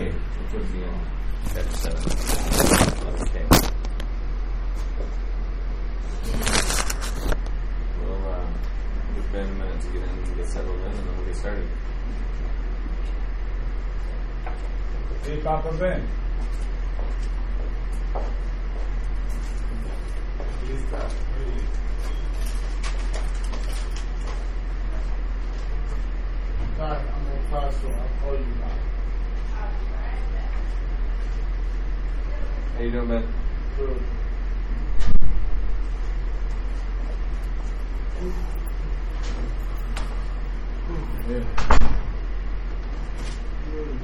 K, which would be chapter 7, letter K. We'll uh, give Ben a minute to get in and get settled in, and then we'll get started. Hey, Papa Ben. Please stop. God, I'm on class, so I'll call you back. How you doing, Ben? Good. Yeah. Really good.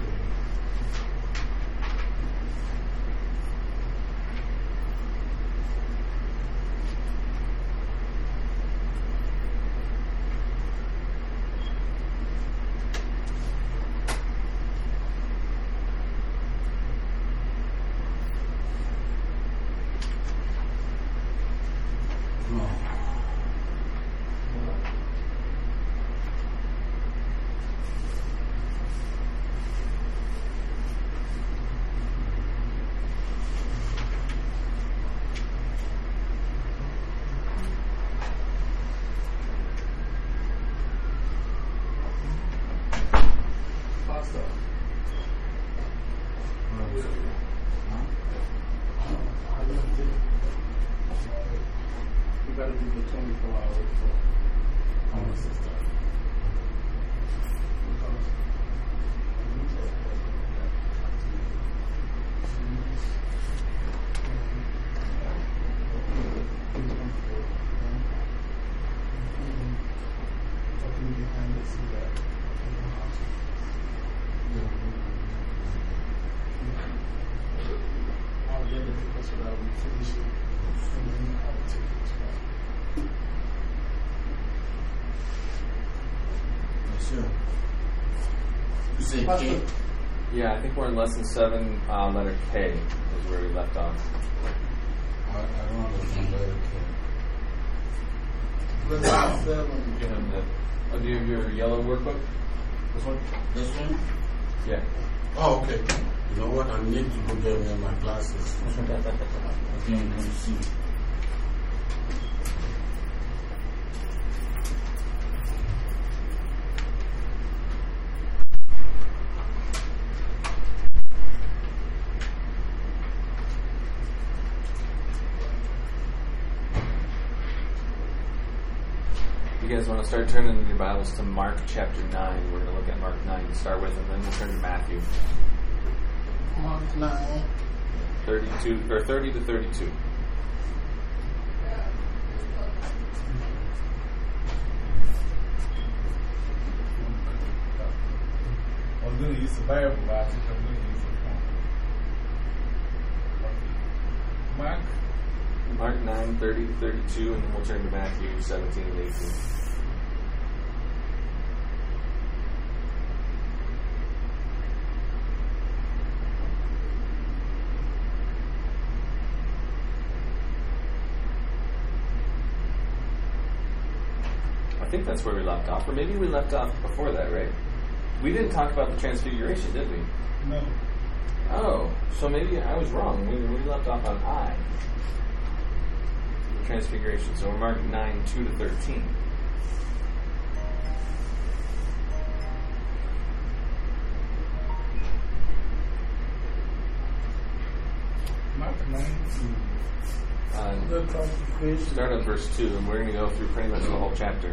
Pastor. I don't think you gotta do the 24 hours for our sister. Because Talking behind the scene that you know how to I'll get the paper so that we finish it and then I'll take it to her. Yes, sir. You say K? Pastor, Yeah, I think we're in lesson 7, uh, letter K, is where we left off. I, I don't understand letter K. lesson seven. You have the, oh, do you have your yellow workbook? This one? This one? Yeah. Oh, okay. You know what? I need to go get me my glasses. I can't see. Start turning in your Bibles to Mark chapter 9. We're going to look at Mark 9 to start with, and then we'll turn to Matthew Mark 9. 32, or 30 to 32. I was going to use the Bible, but I think I'm going to use the phone. Okay. Mark, Mark 9, 30 to 32, and then we'll turn to Matthew 17 and 18. I think that's where we left off, or maybe we left off before that, right? We didn't talk about the transfiguration, did we? no. Oh, so maybe I was wrong. We, we left off on I. The transfiguration. So we're marking 9, 2 to 13. Mark 9 Uh, start on verse 2, and we're going to go through pretty much the whole chapter.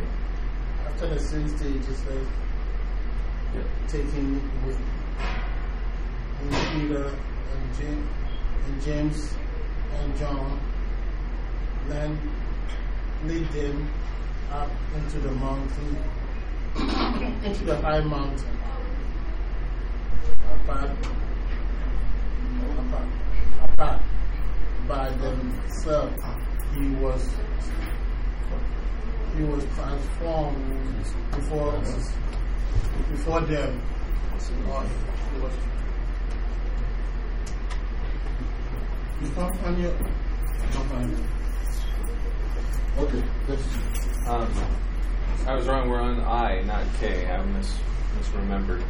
After the same stage, says, Yep. taking with and Peter and James, and James and John, then lead them up into the mountain, into the high mountain, apart, apart, apart by themselves. He was he was transformed before before them. Or he was you can't find your can't find it. Okay, let's. Um, I was wrong. We're on I, not K. I mis- misremembered.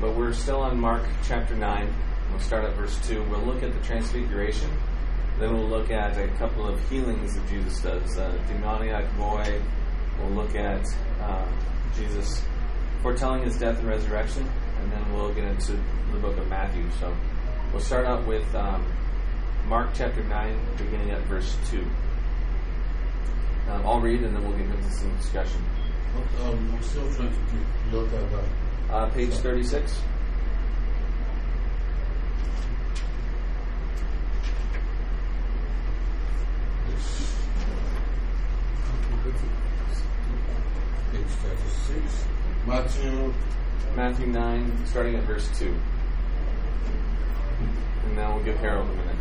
but we're still on Mark chapter 9. We'll start at verse 2. We'll look at the transfiguration. Then we'll look at a couple of healings that Jesus does. A demoniac boy. We'll look at uh, Jesus foretelling his death and resurrection. And then we'll get into the book of Matthew. So we'll start out with um, Mark chapter 9, beginning at verse 2. Um, I'll read and then we'll get into some discussion. Um, I'm still trying to keep look at that. Uh, page 36. Page 36. Matthew, Matthew 9, starting at verse 2. And now we'll give Harold a minute.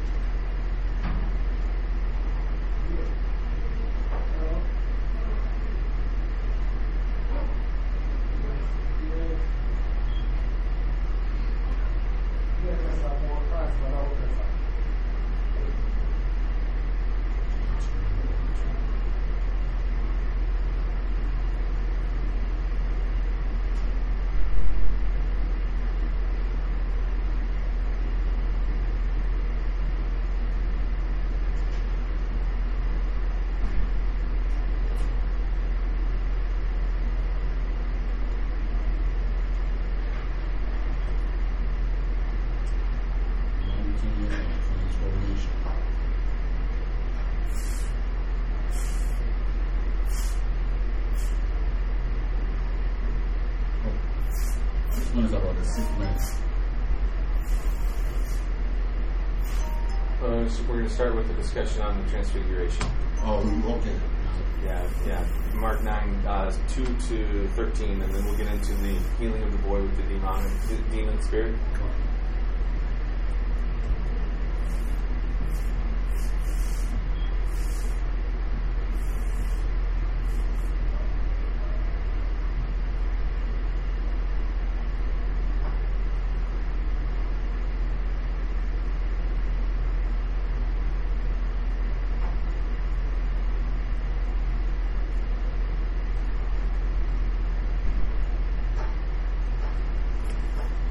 Mountain Transformation. Oh, This one is about the sick man. Uh, so we're going to start with a discussion on the transfiguration. Oh, okay. Yeah, yeah. Mark 9, uh, 2 to 13, and then we'll get into the healing of the boy with the demon, the demon spirit.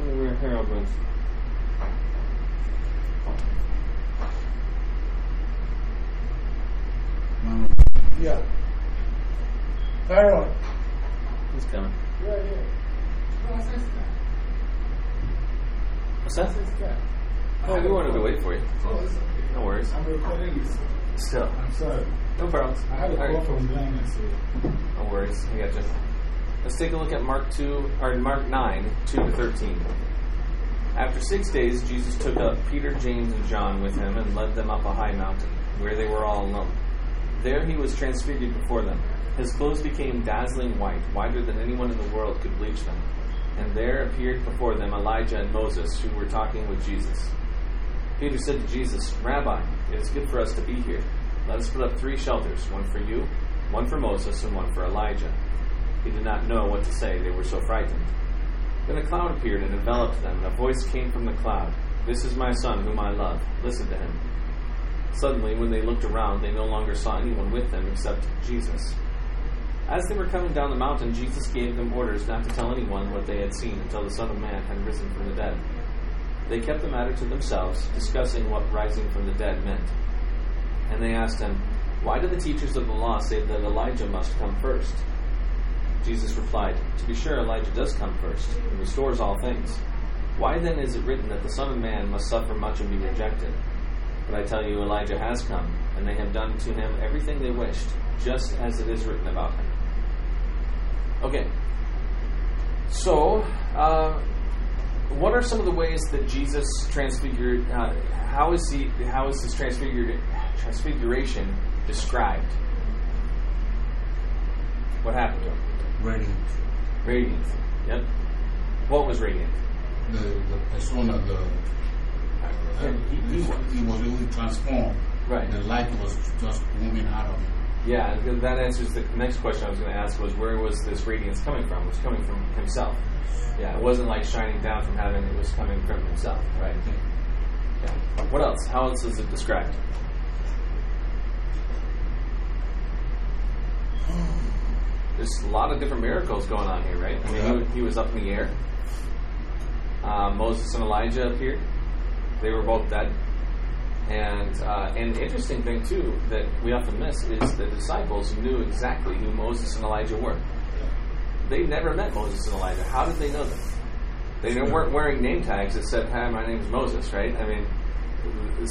Where Harold was. Man, Yeah. Harold. He's coming. Yeah, yeah. No, I. What's that? said. Oh, we wanted to wait for you. Oh, it's okay. No worries. I'm recording this. Still. I'm sorry. No problems. I had a call right. from Glenn and said, No worries. I got you. Let's take a look at Mark 2, or Mark 9, 2 to 13. After six days, Jesus took up Peter, James, and John with him and led them up a high mountain, where they were all alone. There he was transfigured before them. His clothes became dazzling white, whiter than anyone in the world could bleach them. And there appeared before them Elijah and Moses, who were talking with Jesus. Peter said to Jesus, Rabbi, it is good for us to be here. Let us put up three shelters, one for you, one for Moses, and one for Elijah. He did not know what to say, they were so frightened. Then a cloud appeared and enveloped them, and a voice came from the cloud This is my son, whom I love. Listen to him. Suddenly, when they looked around, they no longer saw anyone with them except Jesus. As they were coming down the mountain, Jesus gave them orders not to tell anyone what they had seen until the Son of Man had risen from the dead. They kept the matter to themselves, discussing what rising from the dead meant. And they asked him, Why do the teachers of the law say that Elijah must come first? Jesus replied, To be sure, Elijah does come first, and restores all things. Why then is it written that the Son of Man must suffer much and be rejected? But I tell you, Elijah has come, and they have done to him everything they wished, just as it is written about him. Okay. So, uh, what are some of the ways that Jesus transfigured? Uh, how is he? How is his transfigured, transfiguration described? What happened to him? Radiant. Radiant. Yep. What was radiant? The, the persona, the. Yeah, he- he he, was. he was really transformed. Right. The light was just moving out of him. Yeah, that answers the next question I was going to ask was where was this radiance coming from? It was coming from himself. Yeah, it wasn't like shining down from heaven, it was coming from himself, right? Yeah. What else? How else is it described? There's a lot of different miracles going on here, right? I mean, Yeah. he, he was up in the air. uh, Moses and Elijah appeared. They were both dead. And uh, and the interesting thing too that we often miss is the disciples knew exactly who Moses and Elijah were. They never met Moses and Elijah. How did they know them? They weren't wearing name tags that said, "Hi, my name is Moses." Right? I mean,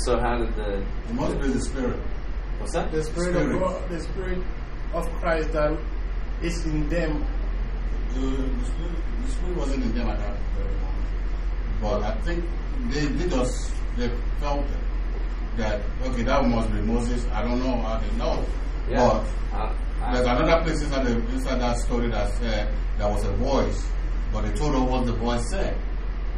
so how did the It must be the spirit. what's that? The Spirit, Spirit. of God, the Spirit of Christ that is in them. The, the, spirit, the spirit wasn't in them at that very moment. But I think they, they just they felt it. That, okay, that must be Moses. I don't know how they know. Yeah. But Uh, There's another place inside, the, inside that story that said there was a voice, but they told her what the voice said.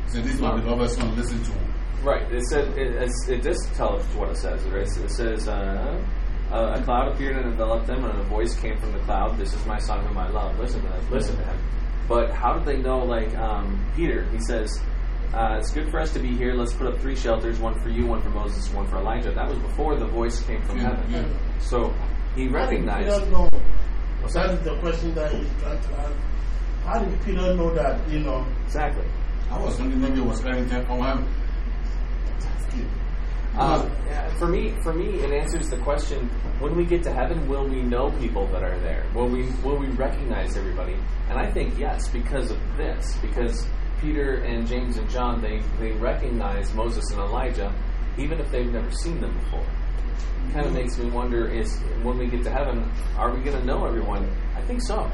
So this is my beloved son, listen to him. Right. It said it, it does tell us what it says. Right? It says uh, a, a cloud appeared and enveloped them, and a voice came from the cloud. This is my son whom I love. Listen to him. Listen to him. But how did they know? Like um, Peter, he says, uh, "It's good for us to be here. Let's put up three shelters: one for you, one for Moses, one for Elijah." That was before the voice came from Yeah, heaven. yeah. So he How did recognized. Peter know? What's That that? is the question that he's trying to ask. How did Peter know that, you know, Exactly. I was thinking maybe it was carrying ten from heaven. Uh, yeah, for me, for me, it answers the question: When we get to heaven, will we know people that are there? Will we will we recognize everybody? And I think yes, because of this, because Peter and James and John they they recognize Moses and Elijah, even if they've never seen them before. Kind of makes me wonder: Is when we get to heaven, are we going to know everyone? I think so.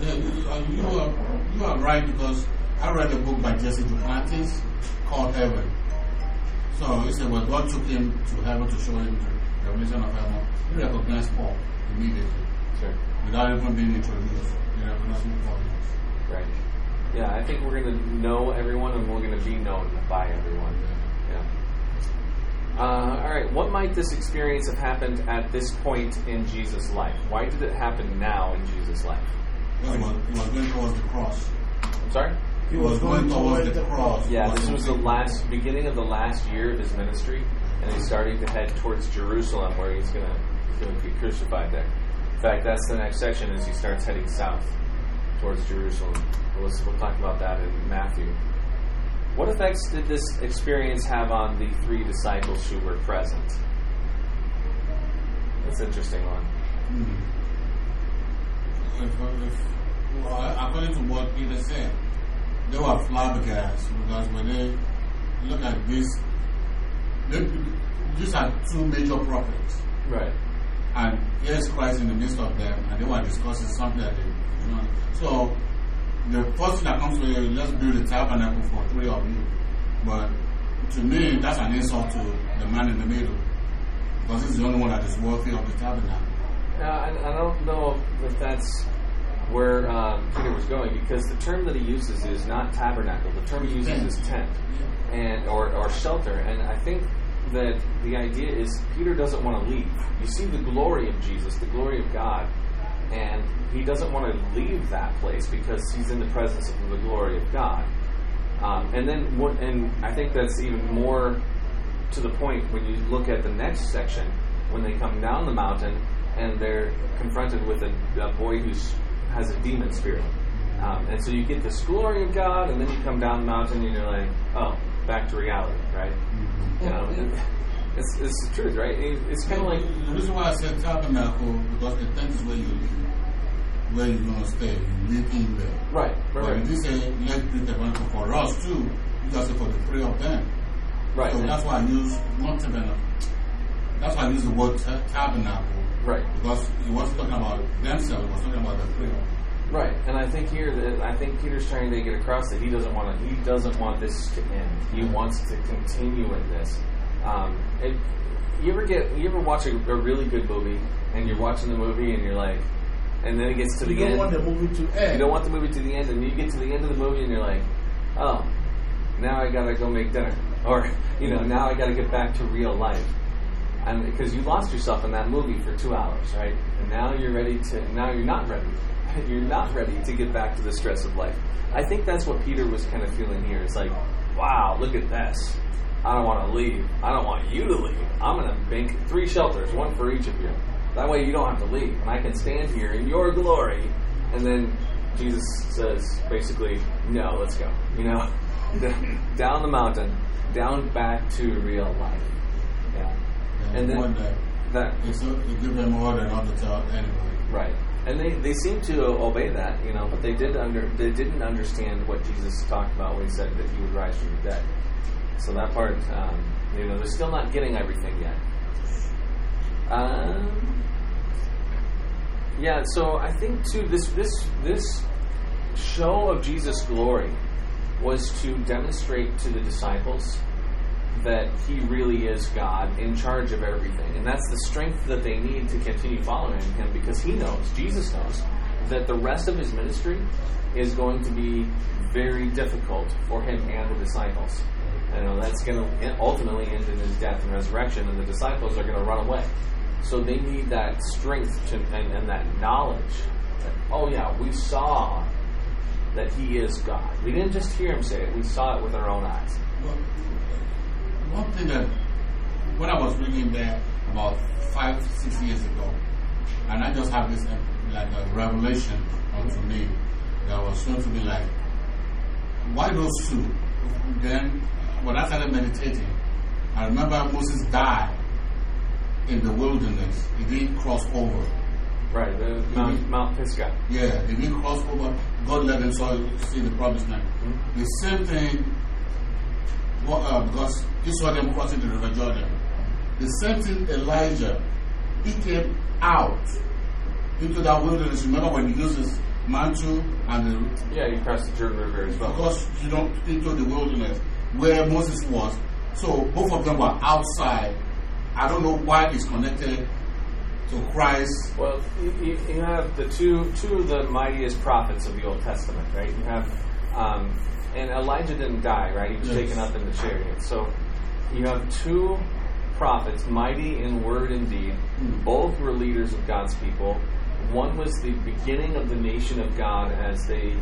Yeah, you, uh, are, you are right because I read a book by Jesse Duplantis called Heaven. So he said, well, God took him to heaven to show him the revelation of heaven. He recognized Paul immediately Sure. without even being introduced. He recognized Paul. Right. Yeah, I think we're going to know everyone, and we're going to be known by everyone. Yeah. Uh, all right. What might this experience have happened at this point in Jesus' life? Why did it happen now in Jesus' life? He was, he was going towards the cross. I'm sorry. He was going towards the cross. Yeah, this was the last beginning of the last year of his ministry, and he's starting to head towards Jerusalem, where he's gonna be crucified there. In fact, that's the next section as he starts heading south towards Jerusalem. We'll, we'll talk about that in Matthew. What effects did this experience have on the three disciples who were present? That's an interesting one. Hmm. If, if, well, according to what Peter said, they were flabbergasted because when they look at this, they, these are two major prophets. Right. And here's Christ in the midst of them, and they were discussing something that they, know. So, the first thing that comes to you, let's build a tabernacle for three of you. But to me, that's an insult to the man in the middle. Because he's the only one that is worthy of the tabernacle. Uh, I, I don't know if that's where um, Peter was going because the term that he uses is not tabernacle. The term he uses is tent and or, or shelter. And I think that the idea is Peter doesn't want to leave. You see the glory of Jesus, the glory of God, and he doesn't want to leave that place because he's in the presence of the glory of God. Um, and then, what, and I think that's even more to the point when you look at the next section when they come down the mountain and they're confronted with a, a boy who has a demon spirit. Um, and so you get this glory of God, and then you come down the mountain and you're like, oh, back to reality, right? You know, it's, it's the truth, right? It- It's kind of like, the reason why I said tabernacle because the tent is where you where you're gonna stay. You live in there. right, right, But right. you say let's tabernacle for us too, you just for the three of them. right. So that's why I use not tabernacle. That's why I use the word tabernacle Right. because he wasn't talking about themselves. He was talking about the three. of them. Right, and I think here that I think Peter's trying to get across that he doesn't want to. He doesn't want this to end. He wants to continue in this. Um, it, you ever get? You ever watch a, a really good movie and you're watching the movie and you're like, and then it gets to you the don't end. want the movie to end. you don't want the movie to the end, and you get to the end of the movie and you're like, oh, now I gotta go make dinner, or you know, now I gotta get back to real life. And because you lost yourself in that movie for two hours, right? And now you're ready to. Now you're not ready. You're not ready to get back to the stress of life. I think that's what Peter was kind of feeling here. It's like, wow, look at this. I don't want to leave. I don't want you to leave. I'm going to make three shelters, one for each of you. That way you don't have to leave. And I can stand here in your glory. And then Jesus says, basically, no, let's go. You know? down the mountain, down back to real life. Yeah. And then one that that it's it give them order not to tell anybody. Right, and they, they seem to obey that, you know, but they did under they didn't understand what Jesus talked about when he said that he would rise from the dead. So that part, um, you know, they're still not getting everything yet. Um, yeah, so I think too this this this show of Jesus' glory was to demonstrate to the disciples that he really is God in charge of everything. And that's the strength that they need to continue following him because he knows, Jesus knows, that the rest of his ministry is going to be very difficult for him and the disciples. You uh, know, that's going to ultimately end in his death and resurrection, and the disciples are going to run away. So they need that strength to, and, and that knowledge that, oh, yeah, we saw that he is God. We didn't just hear him say it, we saw it with our own eyes. Well, one thing that when I was reading that about five, six years ago, and I just have this uh, like a revelation unto me that was shown to me like, why those two? Then when I started meditating, I remember Moses died in the wilderness. He didn't cross over. Right, the Mount, Mount Pisgah. Yeah, they didn't cross over. God let them see the promised land. Mhm. The same thing, well, uh, because he saw them crossing the river Jordan. The same thing, Elijah, he came out into that wilderness. Remember when he used his mantle and the, Yeah, you crossed the Jordan River as well. because you know into the wilderness where Moses was. So both of them were outside. I don't know why it's connected to Christ. Well, you, you have the two two of the mightiest prophets of the Old Testament, right? You have, um, and Elijah didn't die, right? He was Yes. taken up in the chariot. So you have two prophets, mighty in word and deed. Hmm. Both were leaders of God's people. One was the beginning of the nation of God as they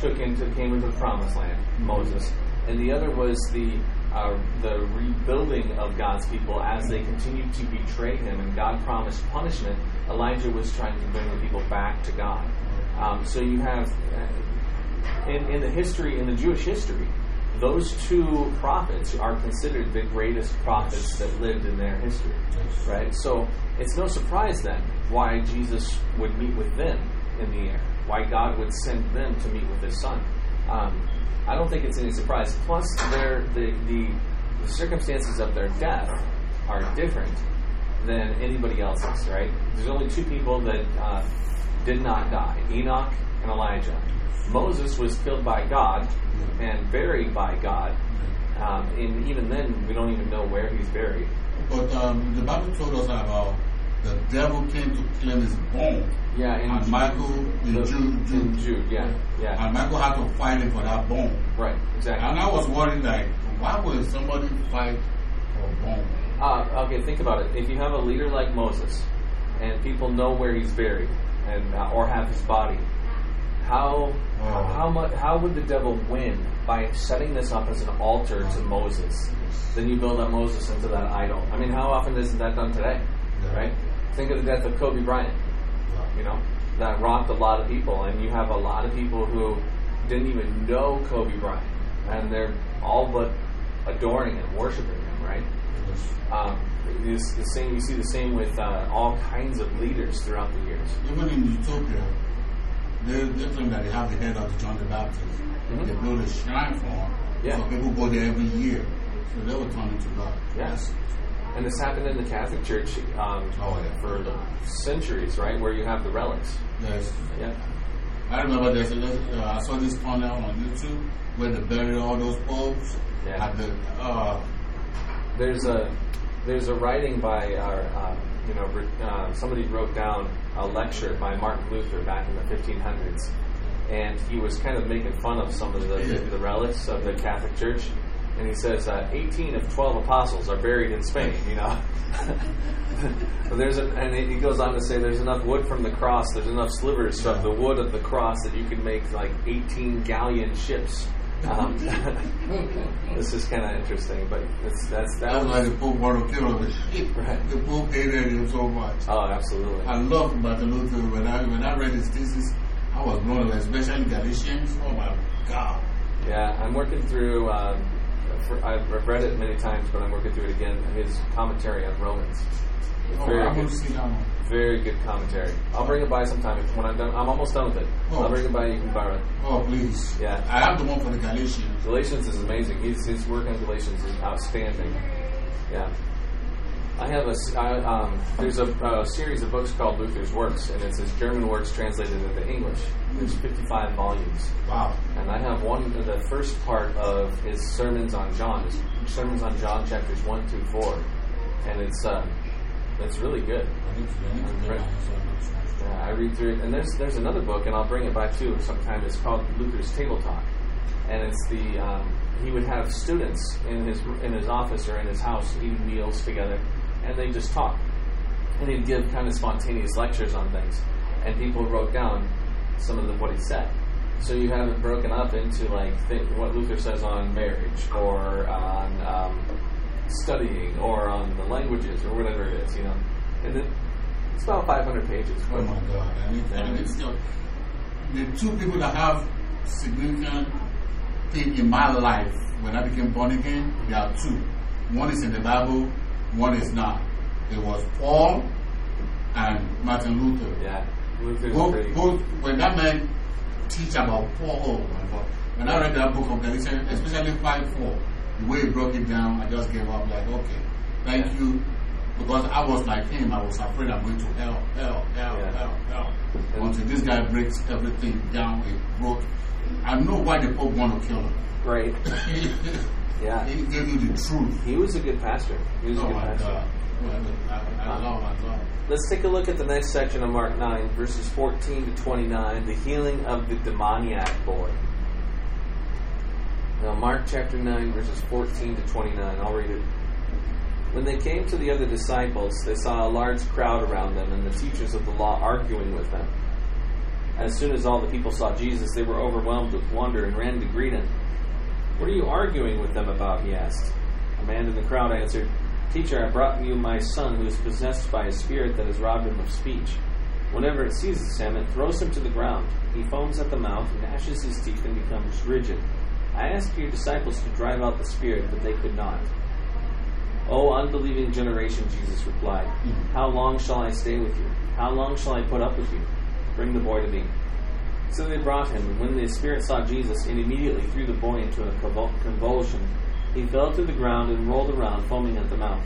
took into came into the promised land, Moses, and the other was the uh, the rebuilding of God's people as they continued to betray Him, and God promised punishment. Elijah was trying to bring the people back to God. Um, so you have uh, in in the history in the Jewish history, those two prophets are considered the greatest prophets that lived in their history right? So it's no surprise then why Jesus would meet with them in the air, why God would send them to meet with His Son. Um, I don't think it's any surprise. Plus, the, the the circumstances of their death are different than anybody else's, right? There's only two people that uh, did not die: Enoch and Elijah. Moses was killed by God and buried by God. Um, and even then, we don't even know where he's buried. But um, the Bible told us about the devil came to claim his bone. Yeah, in And Michael, the- Jude, in Jude, yeah, yeah, And Michael had to fight him for that bone. right, exactly. And I was worried, like, why would somebody fight for a bone? Uh, okay, think about it. If you have a leader like Moses, and people know where he's buried, and uh, or have his body, how Oh. how much how would the devil win by setting this up as an altar to Moses? Then you build up Moses into that idol. I mean, how often isn't that done today? Yeah. Right? Think of the death of Kobe Bryant. you know, that rocked a lot of people. And you have a lot of people who didn't even know Kobe Bryant, and they're all but adoring him, worshiping him, right? Um, it's the same. You see the same with uh, all kinds of leaders throughout the years. Even in Ethiopia, they, they claim that they have the head of John the Baptist. Mhm. They build a shrine for him. Yeah. So people go there every year. So they will turn into God. Yes. And this happened in the Catholic Church um, Oh, yeah. for centuries, right? Where you have the relics. Yes. Yeah. I remember there's a, uh, I saw this tunnel on YouTube where they bury all those popes. Yeah. The, uh, There's a there's a writing by our um, you know uh, somebody wrote down a lecture by Martin Luther back in the 1500s, and he was kind of making fun of some of the, the relics of the Catholic Church. And he says uh, 18 of 12 apostles are buried in Spain. You know, but there's a, and he goes on to say there's enough wood from the cross, there's enough slivers from the wood of the cross that you can make like 18 galleon ships. Um, this is kind of interesting, but it's, that's that that's was why the Pope wanted to kill the ship. Right. The Pope hated him so much. Oh, absolutely. I love Martin Luther. When I when I read his thesis, I was blown away, especially Galatians. Oh my God! Yeah, I'm working through. Um, I've read it many times, but I'm working through it again. His commentary on Romans. Oh, Very good. to see that one. Very good commentary. I'll bring it by sometime if- when I'm done. I'm almost done with it. Oh. I'll bring it by. You can borrow it. Oh, please. Yeah. I have the one for the Galatians. Galatians is amazing. His his work on Galatians is outstanding. Yeah. I have a I, um, there's a, a series of books called Luther's Works, and it's his German works translated into English. There's 55 volumes, Wow. and I have one. The first part of his sermons on John, his sermons on John, chapters one through four, and it's uh, it's really good. I need to, I need to get my hands on those ones. Yeah, I read through it, and there's there's another book, and I'll bring it back too sometime. It's called Luther's Table Talk, and it's the um, he would have students in his in his office or in his house eating meals together, and they just talk, and he'd give kind of spontaneous lectures on things, and people wrote down some of the, what he said. So you have it broken up into like think, what Luther says on marriage, or on um, studying, or on the languages, or whatever it is, you know, and it, it's about 500 pages. Oh my God. I need, I need to. The two people that have significant thing in my life when I became born again, there are two. One is in the Bible, one is not. It was Paul and Martin Luther. Yeah, Luther's Both, both, when that man teach about Paul, oh my God. When I read that book of Galatians, especially 5 4, the way he broke it down, I just gave up, like, okay, thank you. Because I was like him, I was afraid I'm going to hell, hell, hell, Yeah. hell, hell. And- Until this guy breaks everything down, it broke. I know why the Pope want to kill him. Right. Yeah. he gave you the truth. He was a good pastor. He was a Oh good my pastor. God. Well, I, I love, I love. Let's take a look at the next section of Mark 9, verses 14 to 29, the healing of the demoniac boy. Now, Mark chapter 9, verses 14 to 29, I'll read it. When they came to the other disciples, they saw a large crowd around them and the teachers of the law arguing with them. As soon as all the people saw Jesus, they were overwhelmed with wonder and ran to greet him. What are you arguing with them about? He asked. A man in the crowd answered, Teacher, I brought you my son who is possessed by a spirit that has robbed him of speech. Whenever it seizes him, it throws him to the ground. He foams at the mouth, gnashes his teeth, and becomes rigid. I asked your disciples to drive out the spirit, but they could not. O unbelieving generation, Jesus replied, How long shall I stay with you? How long shall I put up with you? Bring the boy to me. So they brought him, and when the spirit saw Jesus, it immediately threw the boy into a convulsion. He fell to the ground and rolled around, foaming at the mouth.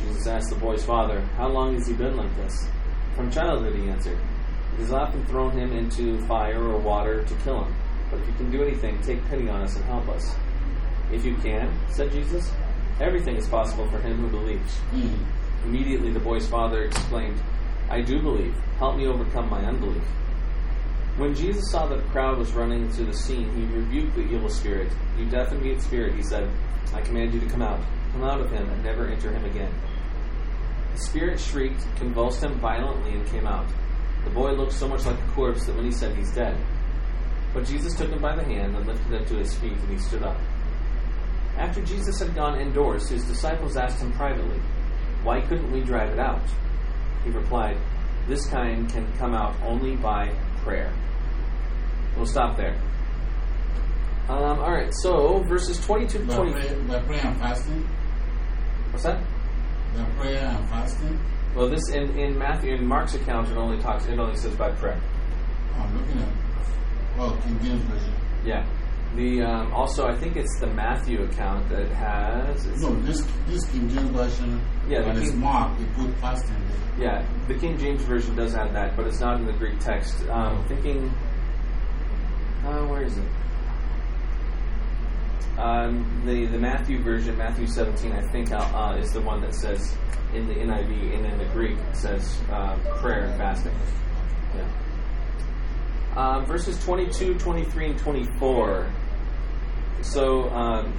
Jesus asked the boy's father, How long has he been like this? From childhood, he answered. It has often thrown him into fire or water to kill him. But if you can do anything, take pity on us and help us. If you can, said Jesus, everything is possible for him who believes. Mm. Immediately the boy's father exclaimed, I do believe. Help me overcome my unbelief. When Jesus saw that the crowd was running to the scene, he rebuked the evil spirit. You deaf and mute spirit, he said, I command you to come out. Come out of him and never enter him again. The spirit shrieked, convulsed him violently, and came out. The boy looked so much like a corpse that when he said, He's dead. But Jesus took him by the hand and lifted him to his feet, and he stood up. After Jesus had gone indoors, his disciples asked him privately, Why couldn't we drive it out? He replied, This kind can come out only by prayer. We'll stop there. Um, all right, so verses 22 to By 20. prayer, by prayer and fasting. What's that? By prayer and fasting. Well, this in, in Matthew in Mark's account it only talks it only says by prayer. Oh, I'm looking at. Oh, King James version. Yeah. The um, also I think it's the Matthew account that has No, this this King James version. Yeah, the When it's King- marked, they put fasting. Yeah, the King James version does have that, but it's not in the Greek text. Um, thinking, uh, where is it? Um, the the Matthew version, Matthew 17, I think, uh, uh, is the one that says in the NIV and in the Greek says uh, prayer and fasting. Yeah. Um, verses 22, 23, and 24. So um,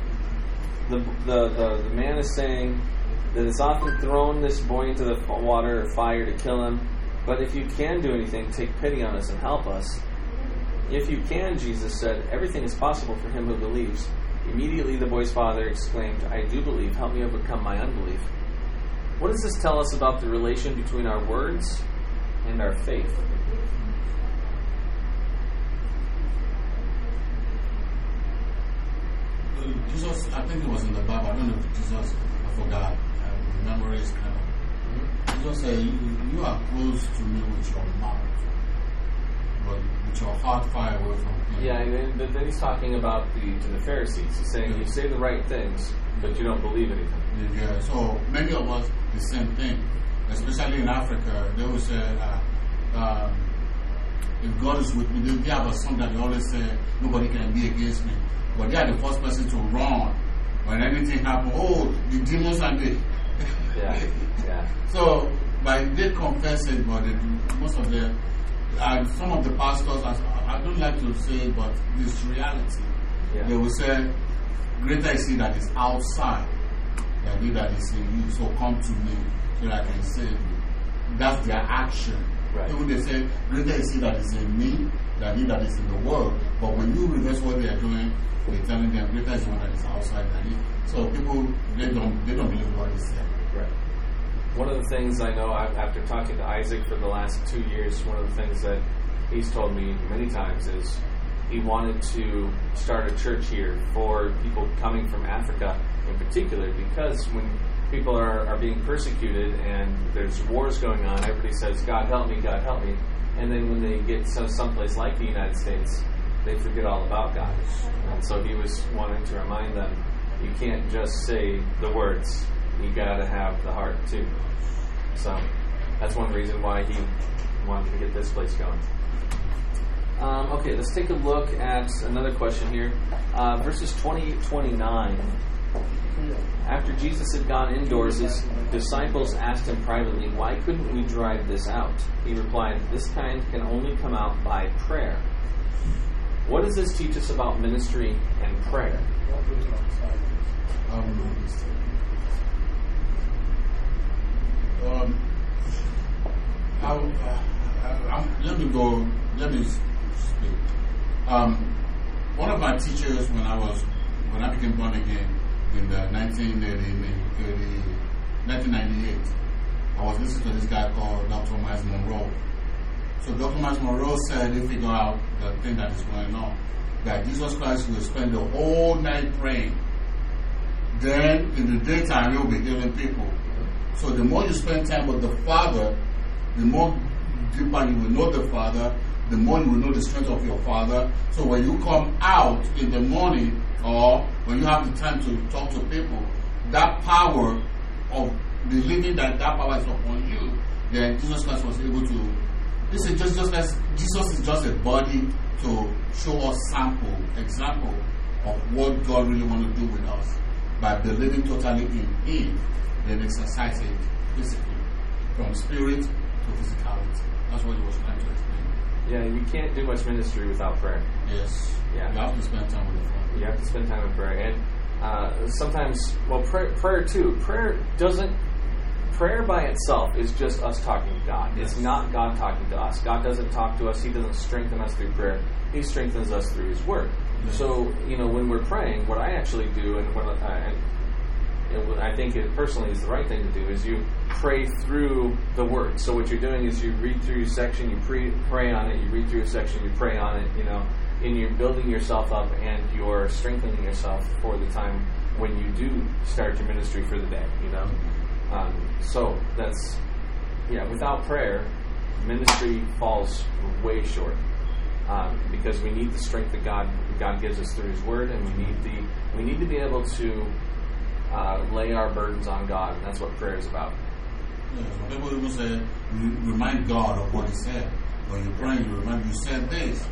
the, the, the, the man is saying that it's often thrown this boy into the water or fire to kill him. But if you can do anything, take pity on us and help us. If you can, Jesus said, everything is possible for him who believes. Immediately the boy's father exclaimed, I do believe. Help me overcome my unbelief. What does this tell us about the relation between our words and our faith? Jesus, I think it was in the Bible. I don't know if Jesus, I forgot. Um, the memory is kind of. Jesus said, you, you are close to me with your mouth, but with your heart far away from. Yeah, and then, then he's talking about the to the Pharisees. He's saying you say the right things, but you don't believe anything. Yeah, so many of us, the same thing. Especially in Africa, they will say, uh, um, if God is with me, they have a song that they always say, nobody can be against me. But they are the first person to run when anything happens. Oh, the demons and the. Yeah, yeah. So, by they confess it, but they, most of them, and some of the pastors, I, I don't like to say, but it's reality. Yeah. They will say, Greater is he that is outside than he that is in you. So come to me so that I can save you. That's their action. Right. Even they say, Greater is he that is in me than he that is in the world. But when you reverse what they are doing, they're telling them, Greater is one that is outside than he. So people, they don't, they don't believe what they say. One of the things I know after talking to Isaac for the last two years, one of the things that he's told me many times is he wanted to start a church here for people coming from Africa in particular because when people are, are being persecuted and there's wars going on, everybody says, God help me, God help me. And then when they get some someplace like the United States, they forget all about God. And so he was wanting to remind them, you can't just say the words, you got to have the heart too. So that's one reason why he wanted to get this place going. Um, okay, let's take a look at another question here. Uh, verses 20 29. After Jesus had gone indoors, his disciples asked him privately, Why couldn't we drive this out? He replied, This kind can only come out by prayer. What does this teach us about ministry and prayer? Um, um, how, uh, um, let me go, let me speak. Um, one of my teachers when I was, when I became born again in the 1980, 1998, I was listening to this guy called Dr. Myles Munroe. So Dr. Myles Munroe said if you figured out the thing that is going on. That Jesus Christ will spend the whole night praying then in the daytime he'll be healing people. So the more you spend time with the Father, the more deeper you will know the Father, the more you will know the strength of your Father. So when you come out in the morning or when you have the time to talk to people, that power of believing that that power is upon you, then Jesus Christ was able to. This is just, just as Jesus is just a body to show us sample, example of what God really want to do with us by believing totally in Him, then exercise it physically, from spirit to physicality. That's what he was trying to explain. Yeah, you can't do much ministry without prayer. Yes. Yeah. You have to spend time with the Father. You have to spend time in prayer, and uh, sometimes, well, prayer, prayer too. Prayer doesn't. Prayer by itself is just us talking to God. It's not God talking to us. God doesn't talk to us. He doesn't strengthen us through prayer. He strengthens us through His Word. Yes. So, you know, when we're praying, what I actually do, and what I, I think it personally is the right thing to do, is you pray through the Word. So what you're doing is you read through a section, you pre- pray on it. You read through a section, you pray on it. You know, and you're building yourself up and you're strengthening yourself for the time when you do start your ministry for the day. You know, um, so that's yeah. Without prayer, ministry falls way short um, because we need the strength that God God gives us through His Word, and we need the we need to be able to uh, lay our burdens on God, and that's what prayer is about. People even say, you remind God of what He said. When you're praying, you remember you said this.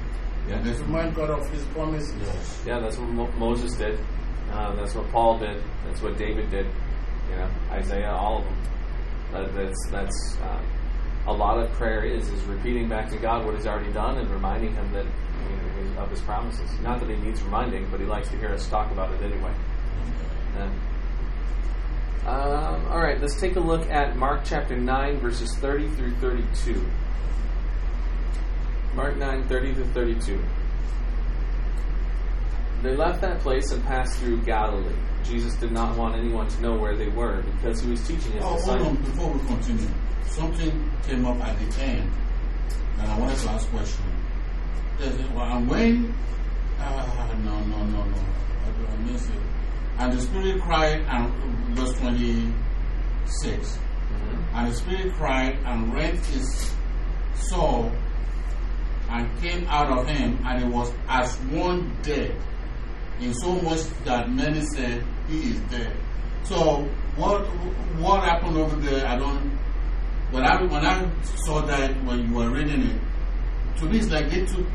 Yeah, that's Remind God of His promises. Yes. Yeah, that's what Mo- Moses did. Uh, that's what Paul did. That's what David did. You know, Isaiah, all of them. That, that's that's uh, a lot of prayer is is repeating back to God what He's already done and reminding Him that you know, his- of His promises. Not that He needs reminding, but He likes to hear us talk about it anyway. Yeah. Um, all right, let's take a look at Mark chapter 9, verses 30 through 32. Mark 9, 30 through 32. They left that place and passed through Galilee. Jesus did not want anyone to know where they were because he was teaching his Oh, hold on, before we continue. Something came up at the end, and I wanted to ask a question. Yes, well, and when, uh, no, no, no, no. let me see. And the Spirit cried, and verse 26. Mhm. And the Spirit cried and rent his soul and came out of him, and it was as one dead, in so much that many said, He is dead. So, what what happened over there? I don't. When I, when I saw that when you were reading it, to me it's like they took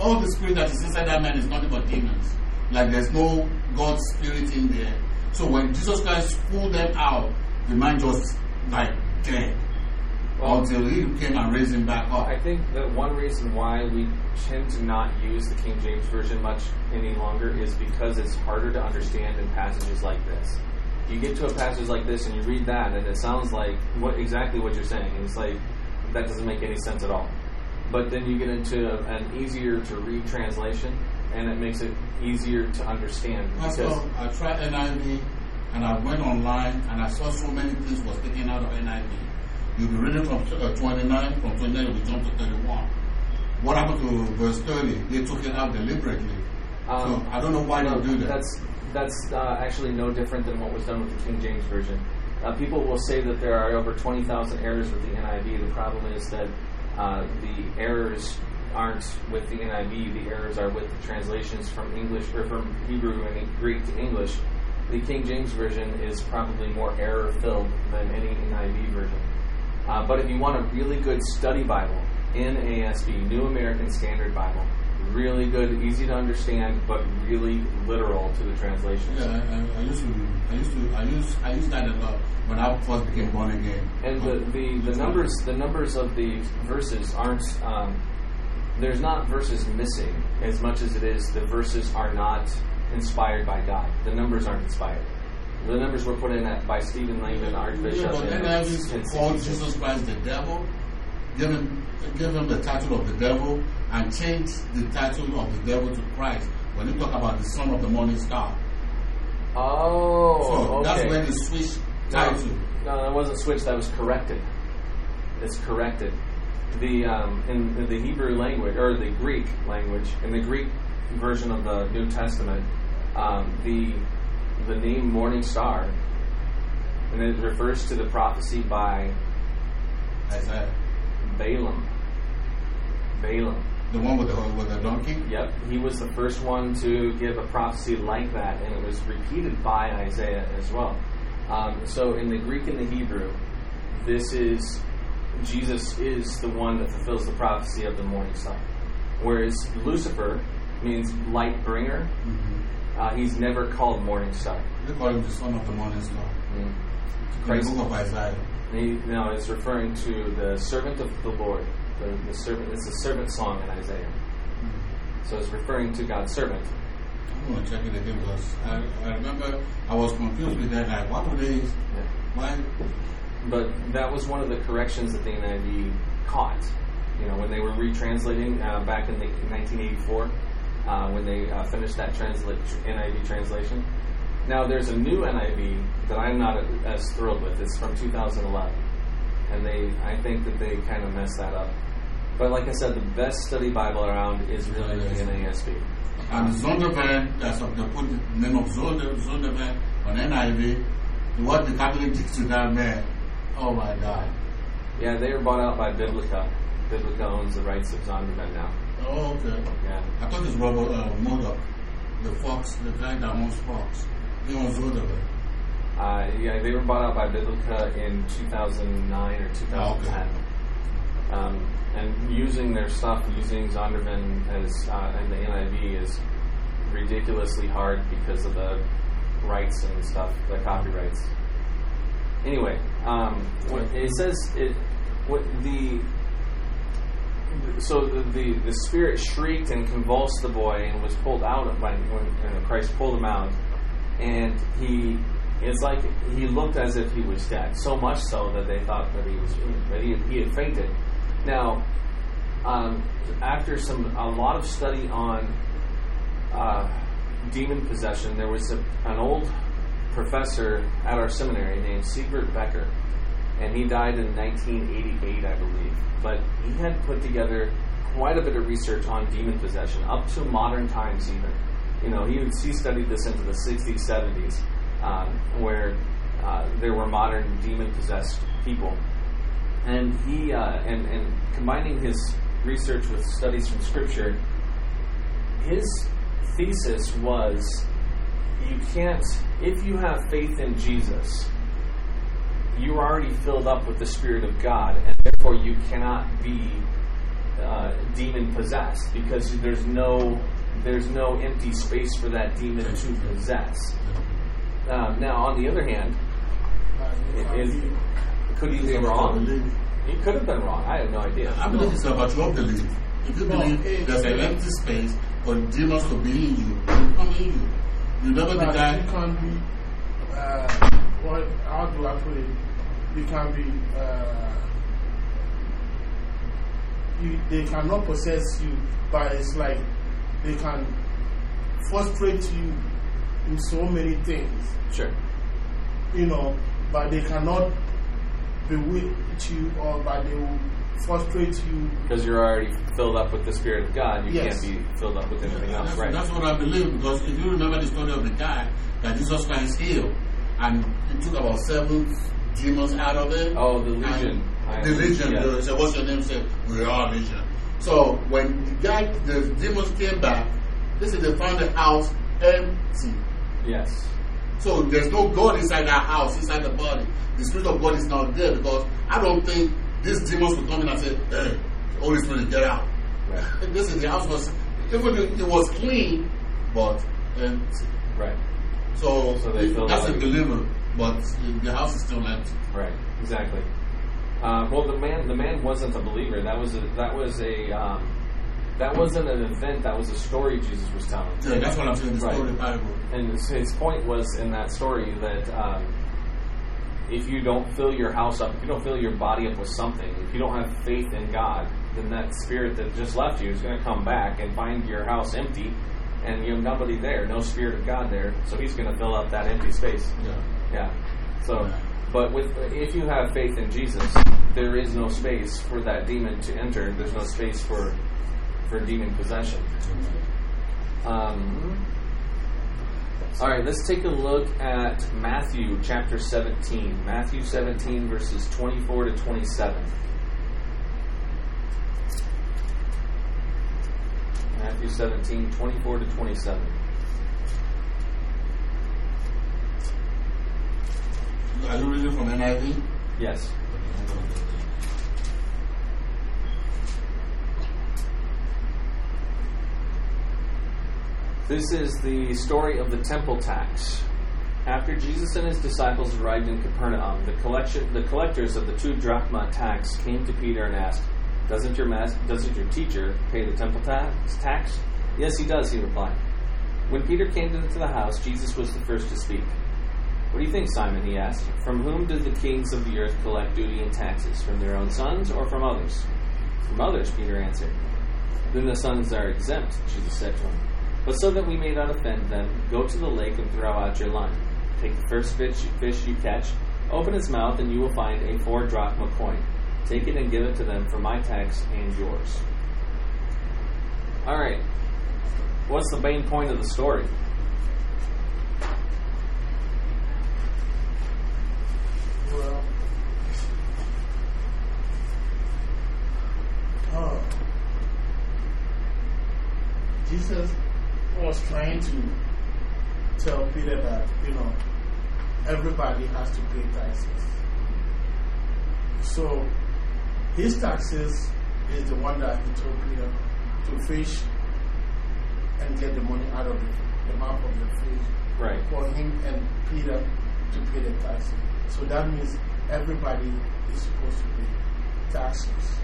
all the spirit that is inside that man is nothing but demons. Like there's no God's spirit in there. So when Jesus Christ pulled them out, the man just like dead Well, until he came and raised him back up. I think that one reason why we tend to not use the King James Version much any longer is because it's harder to understand in passages like this. You get to a passage like this and you read that, and it sounds like what exactly what you're saying. It's like that doesn't make any sense at all. But then you get into an easier to read translation, and it makes it easier to understand because I tried NIV and I went online and I saw so many things was taken out of NIV. You'll be reading from uh, 29, from 29 you'll be jump to 31. What happened to verse 30? They took it out deliberately. Um, so I don't know why no, they do that. That's that's uh, actually no different than what was done with the King James version. Uh, people will say that there are over twenty thousand errors with the NIV. The problem is that uh, the errors aren't with the NIV. The errors are with the translations from English or from Hebrew and Greek to English. The King James version is probably more error filled than any NIV version. Uh, but if you want a really good study Bible, NASB, New American Standard Bible, really good, easy to understand, but really literal to the translations. yeah, I, I, I used to, I used to, I used, I used that a lot when I first became born again. And the, the, the numbers the numbers of the verses aren't um, there's not verses missing as much as it is the verses are not inspired by God. The numbers aren't inspired. The numbers were put in at, by Stephen Langton, Archbishop. Yeah, but NIV in called 66. Jesus Christ the devil, give him, give him the title of the devil, and change the title of the devil to Christ when you talk about the son of the morning star. Oh, So okay. that's when the switch No, title. no, that wasn't switched. That was corrected. It's corrected. The um, in, in the Hebrew language or the Greek language, in the Greek version of the New Testament, um, the the name Morning Star, and it refers to the prophecy by Isaiah. Balaam. Balaam. The one with the, with the donkey? Yep, he was the first one to give a prophecy like that, and it was repeated by Isaiah as well. Um, so, in the Greek and the Hebrew, this is Jesus is the one that fulfills the prophecy of the morning star. Whereas Lucifer means light bringer. Mm-hmm. Uh, he's never called morning star. They call him the son of the morning star. Mm. Christ. the book of Isaiah. He, no, it's referring to the servant of the Lord. The, the servant. It's a servant song in Isaiah. So it's referring to God's servant. I'm going to check it again because I, I remember I was confused with that. Like, what they? Yeah. Why? But that was one of the corrections that the NIV caught. You know, when they were retranslating uh, back in the 1984, uh, when they uh, finished that transla- NIV translation. Now, there's a new NIV that I'm not as thrilled with. It's from 2011, and they, I think that they kind of messed that up. But like I said, the best study Bible around is really the NASB. And Zondervan, that's what they put the name of Zondervan on NIV. What the Catholic. Oh my God. Yeah, they were bought out by Biblica. Biblica owns the rights of Zondervan now. Oh, okay. Yeah. I thought it was Robert uh, Murdoch, the Fox, the guy that owns Fox. He owns Zondervan. Uh, yeah, they were bought out by Biblica in 2009 or 2010. Um, and using their stuff, using Zondervan as uh, and the NIV is ridiculously hard because of the rights and stuff, the copyrights. Anyway, um, it says it what the so the, the the spirit shrieked and convulsed the boy and was pulled out of by when Christ pulled him out, and he it's like he looked as if he was dead. So much so that they thought that he was that he he had fainted. Now, um, after some a lot of study on uh, demon possession, there was a, an old professor at our seminary named Siegbert Becker, and he died in 1988, I believe. But he had put together quite a bit of research on demon possession, up to modern times even. you know, he, he studied this into the 60s, 70s, um, where uh, there were modern demon possessed people. And he, uh, and, and combining his research with studies from Scripture, his thesis was you can't, if you have faith in Jesus, you're already filled up with the Spirit of God, and therefore you cannot be uh, demon possessed because there's no there's no empty space for that demon to possess. Um, now, on the other hand, And is, you could he be wrong? belief. He could have been wrong. I have no idea. I believe it's about your belief. If you believe there's an empty space for demons to be in you, they will come in you. You never Like, deny. you can be, uh, what, how do I put it? You can be, uh, you, they cannot possess you, but it's like they can frustrate you in so many things, Sure. you know, but they cannot bewitch you or but they will frustrate you. Because you're already filled up with the Spirit of God, you Yes. can't be filled up with anything else, That's, right? that's what I believe because if you remember the story of the guy that Jesus Christ healed and he took about seven demons out of it. Oh, the and legion. The legion. yeah. They said, What's your name? Said, We are legion. So when the guy, the demons came back, they said they found the house empty. Yes. So there's no God inside that house, inside the body. The Spirit of God is not there because I don't think these demons will come in and say, Hey, Holy Spirit, get out. Right. This is the house was even it was clean, but empty. Right. So, So they feel that's like- a believer, but the house is still empty. Right. Exactly. Uh, well, the man, the man wasn't a believer. That was a, that was a, um, that wasn't an event. That was a story Jesus was telling. Yeah, that's what I'm saying. The Right. story of the parable. And his, his point was in that story that um, if you don't fill your house up, if you don't fill your body up with something, if you don't have faith in God, then that spirit that just left you is going to come back and find your house empty, and you have nobody there, no spirit of God there. So he's going to fill up that empty space. Yeah. Yeah. So, but with if you have faith in Jesus, there is no space for that demon to enter. There's no space for for demon possession. Um, all right, let's take a look at Matthew chapter 17. Matthew 17, verses 24 to 27. Matthew 17, 24 to 27. Are you reading from NIV? Yes. This is the story of the temple tax. After Jesus and his disciples arrived in Capernaum, the collection, the collectors of the two drachma tax came to Peter and asked, "Doesn't your doesn't your teacher pay the temple tax?" Tax? Yes, he does. He replied. When Peter came into the house, Jesus was the first to speak. What do you think, Simon? He asked. From whom do the kings of the earth collect duty and taxes? From their own sons or from others? From others, Peter answered. Then the sons are exempt, Jesus said to him. But so that we may not offend them, go to the lake and throw out your line. Take the first fish, fish you catch, open its mouth, and you will find a four drachma coin. Take it and give it to them for my tax and yours. All right. What's the main point of the story? Well, oh, Jesus was trying to tell Peter that, you know, everybody has to pay taxes. So, his taxes is the one that he told Peter to fish and get the money out of the, the mouth of the fish Right. for him and Peter to pay the taxes. So that means everybody is supposed to pay taxes.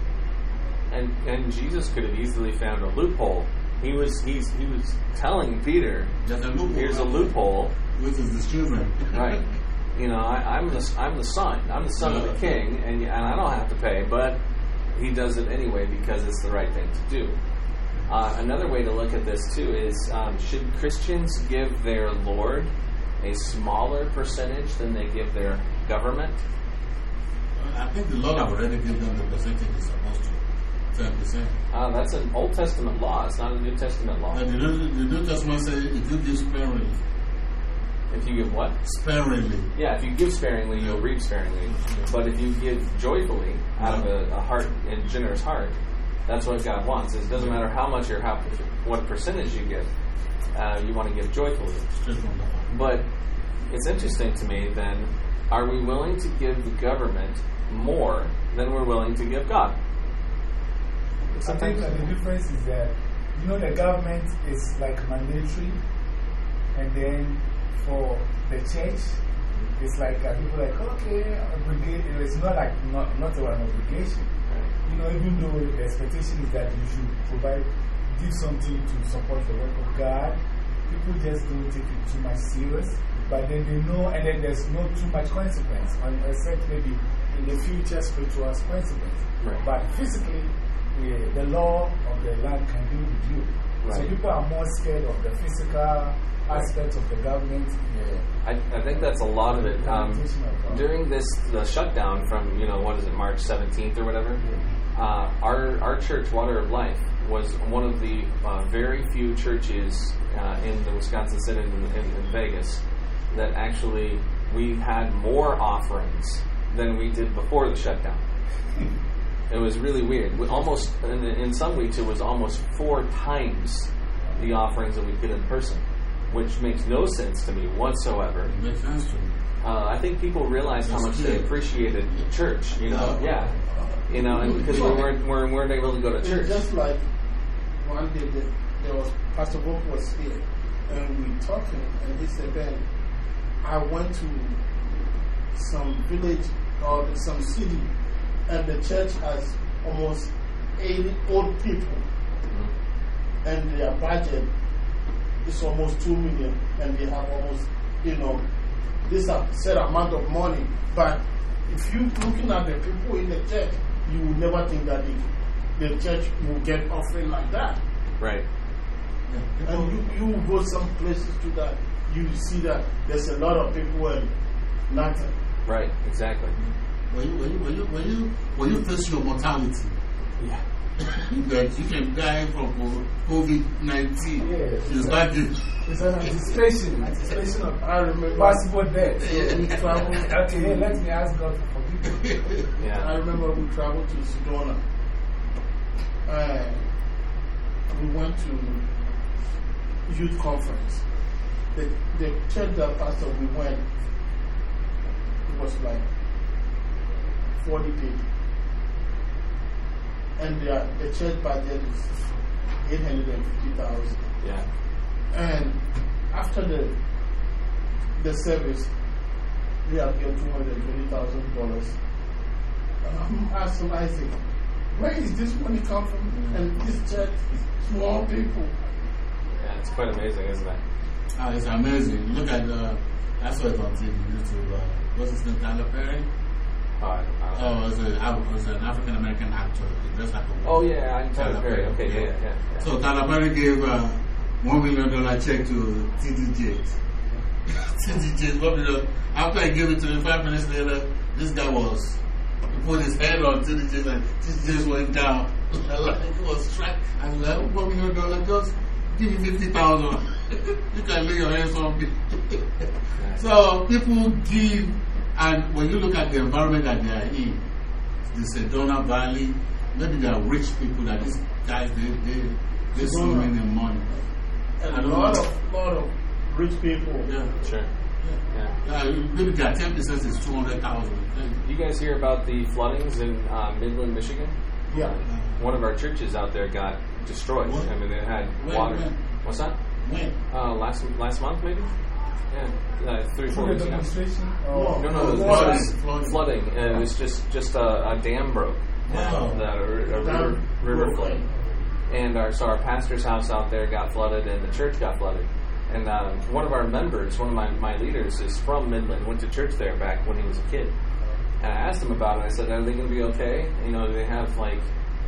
And and Jesus could have easily found a loophole. He was he's he was telling Peter, There's a loophole. here's a loophole, Which is the children. right? You know, I, I'm the I'm the son. I'm the son of the king, and and I don't have to pay, but he does it anyway because it's the right thing to do. Uh, another way to look at this too is um, should Christians give their Lord a smaller percentage than they give their government? I think the Lord already given them the percentage they're supposed to. 10%. Uh, that's an Old Testament law. It's not a New Testament law. And the New, the New Testament says if you give sparingly, If you give what? sparingly, Yeah, if you give sparingly, you'll reap sparingly. But if you give joyfully, out of a, a heart and generous heart, that's what God wants. It doesn't matter how much or how what percentage you give. Uh, you want to give joyfully. straight from the heart. But it's interesting to me. Then, are we willing to give the government more than we're willing to give God? I think that the difference is that, you know, the government is like mandatory, and then for the church, it's like uh, people like, okay, obligate. It's not like not, not an obligation. You know, even though the expectation is that you should provide, give something to support the work of God, people just don't take it too much serious. But then they know, and then there's no too much consequence, on- except maybe in the future spiritual consequence. Right. But physically, the, the law of the land can deal with you. So people are more scared of the physical aspects of the government. I, I think that's a lot of it. Um, uh, during this the shutdown from you know what is it March 17th or whatever, uh, our our church Water of Life was one of the uh, very few churches uh, in the Wisconsin Synod in, in, in Vegas that actually we had more offerings than we did before the shutdown. It was really weird. We almost in, in some weeks it was almost four times the offerings that we did in person, which makes no sense to me whatsoever. It makes sense to me. Uh, I think people realized how much they good. appreciated church. You know, Yeah. yeah, you know, and because we weren't we weren't able to go to church. just like one day the, there was Pastor Wolf was here and we talking and he said, Ben, I went to some village or some city and the church has almost 80 old people mm-hmm. and their budget is almost 2 million and they have almost, you know, this a set amount of money. But if you looking at the people in the church, you will never think that the, the church will get offering like that. Right. Yeah. And you, you go some places to that, you see that there's a lot of people and nothing. Right. Exactly. When you, when you, when you, when you, when you face your mortality, Yeah. that you can die from COVID 19, Yes. start to. It's an anticipation, anticipation of I remember, possible death. so we traveled, Okay, hey, let me ask God for forgiveness. I remember we traveled to Sedona. And we went to youth conference. The, the church that pastor we went, it was like 40 people. And the, the church budget is 850,000. Yeah. And after the the service, we have given two hundred twenty thousand dollars. And I'm asking Isaac, where is this money come from? And this church is small people. Yeah. It's quite amazing, isn't it? Ah, it's amazing. Look at uh, I saw it on TV, YouTube. Uh, what's his name? Tyler Perry? Uh, I don't know. Oh, it's, a, it's an African American actor. He dressed like a Oh yeah, I'm Tyler Perry. Okay. Yeah. Yeah. yeah, yeah. So Tyler Perry gave uh, one million dollar check to TD Jakes. TD Jakes, one million. After I gave it to him, five minutes later, this guy was he put his head on TD Jakes and TD Jakes went down. like it was struck. I was like, one million dollar, just give me fifty thousand. you can lay your hands on me. so people give, and when you look at the environment that they are in, the Sedona Valley, maybe they are rich people that these guys they they they Sedona. swimming in money. And I a don't lot know. of lot of rich people. Yeah, Sure. yeah. Yeah. Uh, maybe their ten percent is two hundred thousand. You guys hear about the floodings in uh, Midland, Michigan? Yeah. One of our churches out there got destroyed. What? I mean, it had When- water. when? What's that? When? Uh, last last month, maybe. Yeah, uh, three four Through the weeks ago. demonstration? No. No, no, it was, Flooding. it was Flooding. flooding. and it was just just a, a dam broke. Wow. And, uh, a, a river, Dam river broke. flooded. And our so our pastor's house out there got flooded, and the church got flooded. And uh, one of our members, one of my, my leaders, is from Midland. Went to church there back when he was a kid. And I asked him about it. I said, "Are they going to be okay? You know, do they have like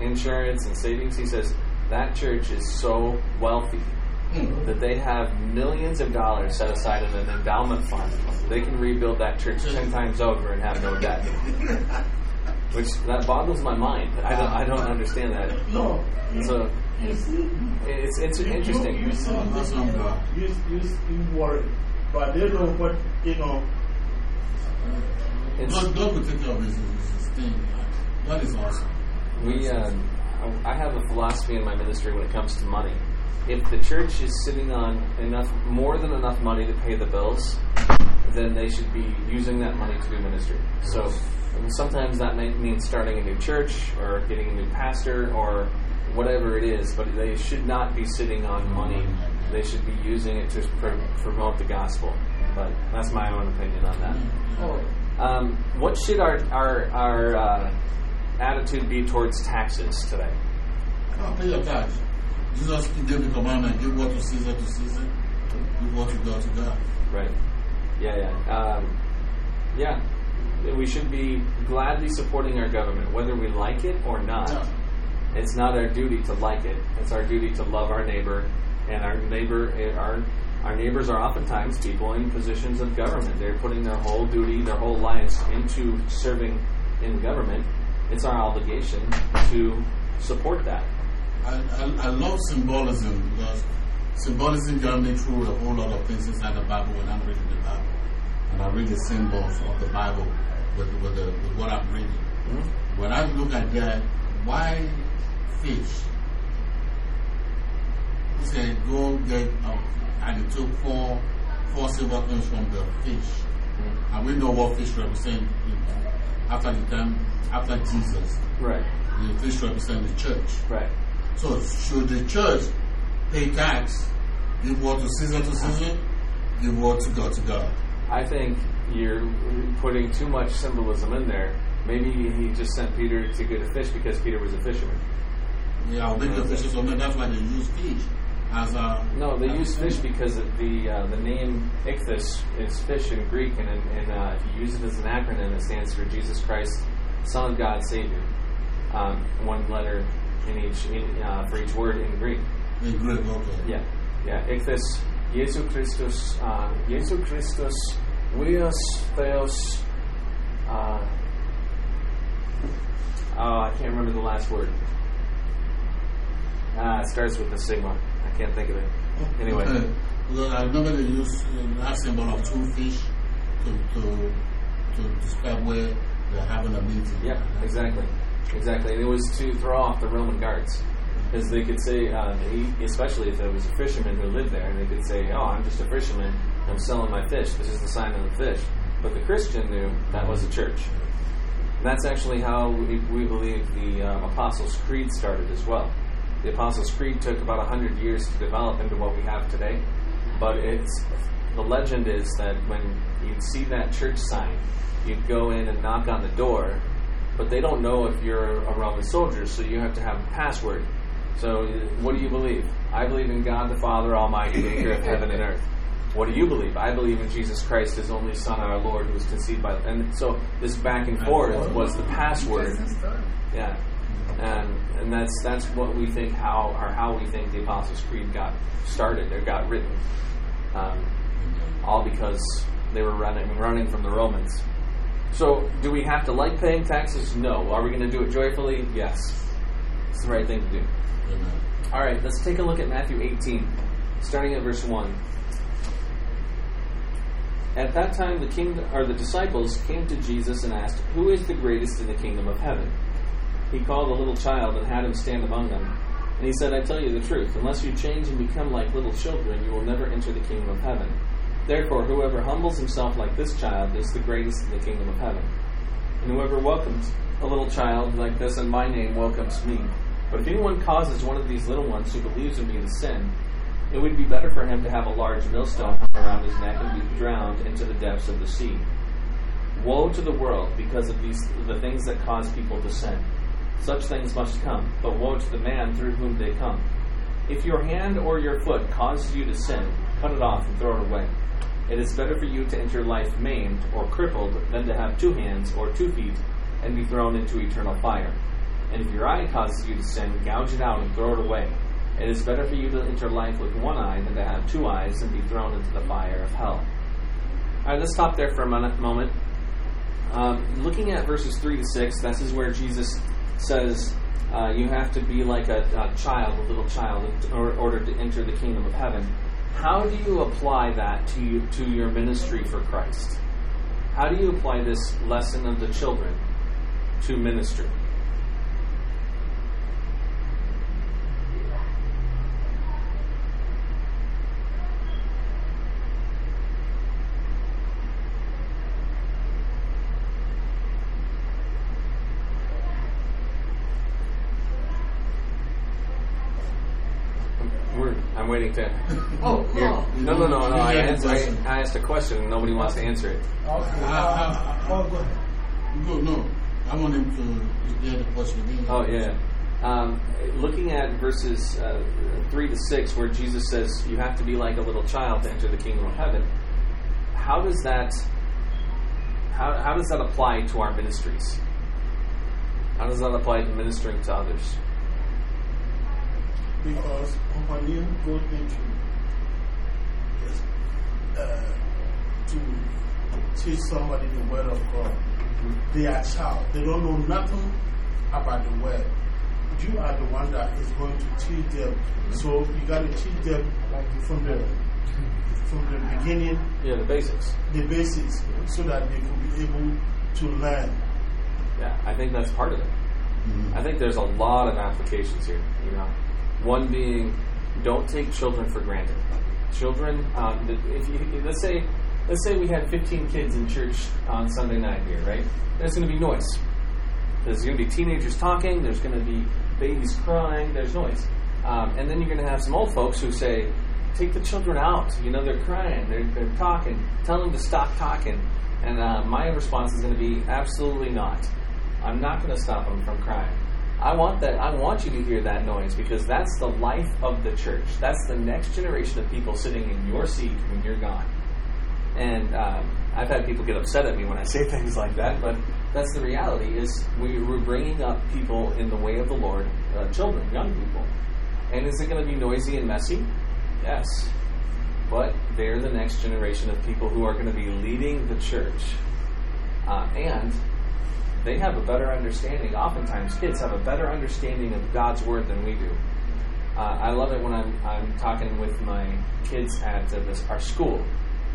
insurance and savings?" He says that church is so wealthy. That they have millions of dollars set aside in an endowment fund. They can rebuild that church ten times over and have no debt. which that boggles my mind. I don't, I don't understand that. No. So it's it's you- you- interesting. You, see, That's from you, you, you worry, but they know what, you know, It's, God, God will take care of his, his, his thing. God is awesome. we uh, I have a philosophy in my ministry when it comes to money. If the church is sitting on enough, more than enough money to pay the bills, then they should be using that money to do ministry. So sometimes that may mean starting a new church or getting a new pastor or whatever it is, but they should not be sitting on money. They should be using it to pr- promote the gospel. But that's my own opinion on that. Um, what should our our, our uh, attitude be towards taxes today? Pay your tax. Jesus gave the commandment give what to Caesar to Caesar, give what to God to God. Right. Yeah, yeah. Um, yeah. We should be gladly supporting our government, whether we like it or not. Yeah. It's not our duty to like it. It's our duty to love our neighbor, and our neighbor, our our neighbors are oftentimes people in positions of government. They're putting their whole duty, their whole lives into serving in government. It's our obligation to support that. I, I, I love symbolism because symbolism got me through a whole lot of things inside the Bible when I'm reading the Bible. And I read the symbols of the Bible with, with, the, with what I'm reading. Mm-hmm. When I look at that, why fish? He said, go get, uh, and he took four, four silver coins from the fish. Mm-hmm. And we know what fish represent after the time, after Jesus. Right. The fish represent the church. Right. So should the church pay tax, give what to Caesar to Caesar, give what to God to God? I think you're putting too much symbolism in there. Maybe he just sent Peter to get a fish because Peter was a fisherman. Yeah, make the fishes so that's why they use fish as a. No, they use fish because of the uh, the name ichthys is fish in Greek, and, and uh, if you use it as an acronym, it stands for Jesus Christ, Son of God, Savior. Um, one letter in each in, uh, for each word in Greek. In Greek, okay. Yeah, yeah. Ichthys, Jesu Christus, uh, Jesu Christus, Weos Theos. Uh, oh, I can't remember the last word. Ah, it starts with the sigma. I can't think of it. Anyway. Okay. I remember they use uh, that symbol of two fish to, to, to describe where they're having a meeting. Yeah, exactly, exactly. And it was to throw off the Roman guards, because they could say, uh, he, especially if there was a fisherman who lived there, and they could say, "Oh, I'm just a fisherman. I'm selling my fish. This is the sign of the fish." But the Christian knew that was a church. And that's actually how we, we believe the um, Apostles' Creed started as well. The Apostles' Creed took about hundred years to develop into what we have today, but it's the legend is that when you'd see that church sign, you'd go in and knock on the door, but they don't know if you're a Roman soldier, so you have to have a password. So, what do you believe? I believe in God the Father Almighty, maker of heaven and earth. What do you believe? I believe in Jesus Christ, His only Son, our Lord, who was conceived by. And so this back and forth was the password. Yeah, and and that's that's what we think how or how we think the Apostles' Creed got started or got written, um, all because they were running running from the Romans. So, do we have to like paying taxes? No. Are we going to do it joyfully? Yes. It's the right thing to do. Amen. All right, let's take a look at Matthew 18, starting at verse 1. At that time, the king or the disciples came to Jesus and asked, "Who is the greatest in the kingdom of heaven?" He called a little child and had him stand among them. And he said, "I tell you the truth: unless you change and become like little children, you will never enter the kingdom of heaven. Therefore, whoever humbles himself like this child is the greatest in the kingdom of heaven. And whoever welcomes a little child like this in my name welcomes me. But if anyone causes one of these little ones who believes in me to sin, it would be better for him to have a large millstone hung around his neck and be drowned into the depths of the sea. Woe to the world because of these the things that cause people to sin. Such things must come, but woe to the man through whom they come. If your hand or your foot causes you to sin, cut it off and throw it away. It is better for you to enter life maimed or crippled than to have two hands or two feet and be thrown into eternal fire. And if your eye causes you to sin, gouge it out and throw it away. It is better for you to enter life with one eye than to have two eyes and be thrown into the fire of hell. All right, let's stop there for a moment. Um, looking at verses 3 to 6, this is where Jesus says uh, you have to be like a, a, child, a little child, in order to enter the kingdom of heaven. How do you apply that to, you, to your ministry for Christ? How do you apply this lesson of the children to ministry? I'm waiting to. Oh, no. No, no, no, no. I, asked, I, I asked a question and nobody wants to answer it. Okay. Uh, oh, go ahead. No, no. I want him to hear the question. Oh, yeah. Um, looking at verses uh, 3 to 6, where Jesus says, You have to be like a little child to enter the kingdom of heaven, how does that. How, how does that apply to our ministries? How does that apply to ministering to others? Because when you go into uh, to teach somebody the word of God, they are child. They don't know nothing about the word. You are the one that is going to teach them. So you got to teach them from the from the beginning. Yeah, the basics. The basics, so that they can be able to learn. Yeah, I think that's part of it. Mm -hmm. I think there's a lot of applications here. You know, one being, don't take children for granted. Children, um, if you, let's say, let's say we had 15 kids in church on Sunday night here, right? There's going to be noise. There's going to be teenagers talking. There's going to be babies crying. There's noise. Um, and then you're going to have some old folks who say, take the children out. You know, they're crying, they're, they're talking. Tell them to stop talking. And uh, my response is going to be, absolutely not. I'm not going to stop them from crying. I want that. I want you to hear that noise because that's the life of the church. That's the next generation of people sitting in your seat when you're gone. And um, I've had people get upset at me when I say things like that, but that's the reality. Is we, we're bringing up people in the way of the Lord, uh, children, young people. And is it going to be noisy and messy? Yes. But they're the next generation of people who are going to be leading the church. Uh, and they have a better understanding. Oftentimes, kids have a better understanding of God's Word than we do. Uh, I love it when I'm, I'm talking with my kids at uh, this, our school.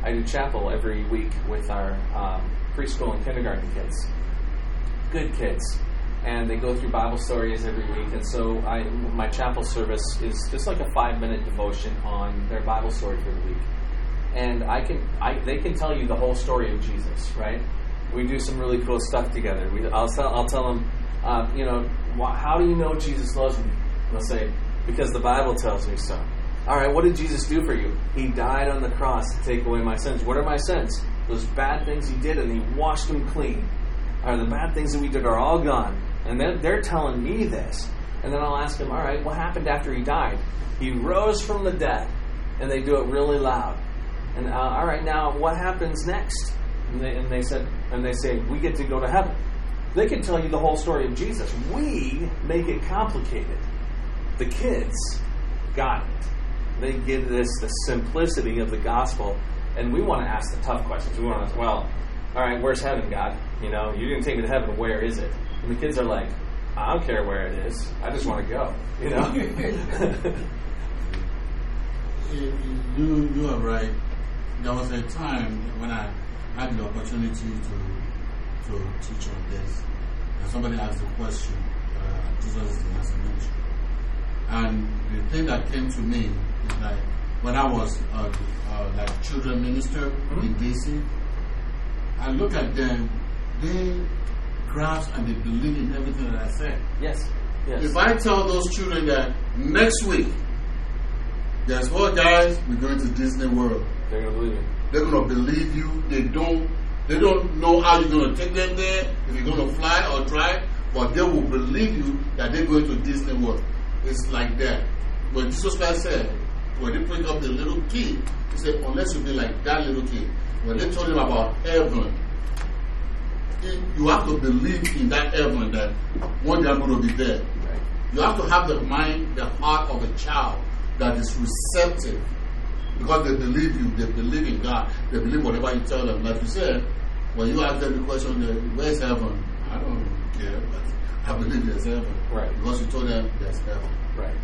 I do chapel every week with our um, preschool and kindergarten kids. Good kids. And they go through Bible stories every week. And so I, my chapel service is just like a five minute devotion on their Bible story for the week. And I can, I, they can tell you the whole story of Jesus, right? We do some really cool stuff together. We, I'll, tell, I'll tell them, uh, you know, wh- how do you know Jesus loves me? they'll say, because the Bible tells me so. All right, what did Jesus do for you? He died on the cross to take away my sins. What are my sins? Those bad things he did, and he washed them clean. Are the bad things that we did are all gone? And they're, they're telling me this. And then I'll ask them, all right, what happened after he died? He rose from the dead. And they do it really loud. And uh, all right, now what happens next? And they, and they said, and they say, we get to go to heaven. They can tell you the whole story of Jesus. We make it complicated. The kids got it. They give this the simplicity of the gospel, and we want to ask the tough questions. We want to, ask, well, all right, where's heaven, God? You know, you didn't take me to heaven. Where is it? And the kids are like, I don't care where it is. I just want to go. You know. you you are right. There was a time when I had the opportunity to, to teach on this. And somebody asked the question, uh, Jesus is the answer ministry. And the thing that came to me is like, when I was uh, uh, like children minister mm -hmm. in DC, I look at them, they grasp and they believe in everything that I said. Yes. Yes. If I tell those children that next week, guess what, guys? We're going to Disney World. They're going to believe it. They're going to believe you. They don't, they don't know how you're going to take them there, if you're going to fly or drive, but they will believe you that they're going to Disney World. It's like that. When Jesus Christ said, when they pick up the little kid, he said, unless you be like that little kid. When they told him about heaven, you have to believe in that heaven that one day I'm going to be there. You have to have the mind, the heart of a child that is receptive because they believe you, they believe in God, they believe whatever you tell them. Like you said, When you ask them the question, where's heaven? I don't care, but I believe there's heaven. Right. Because you told them there's heaven. Right.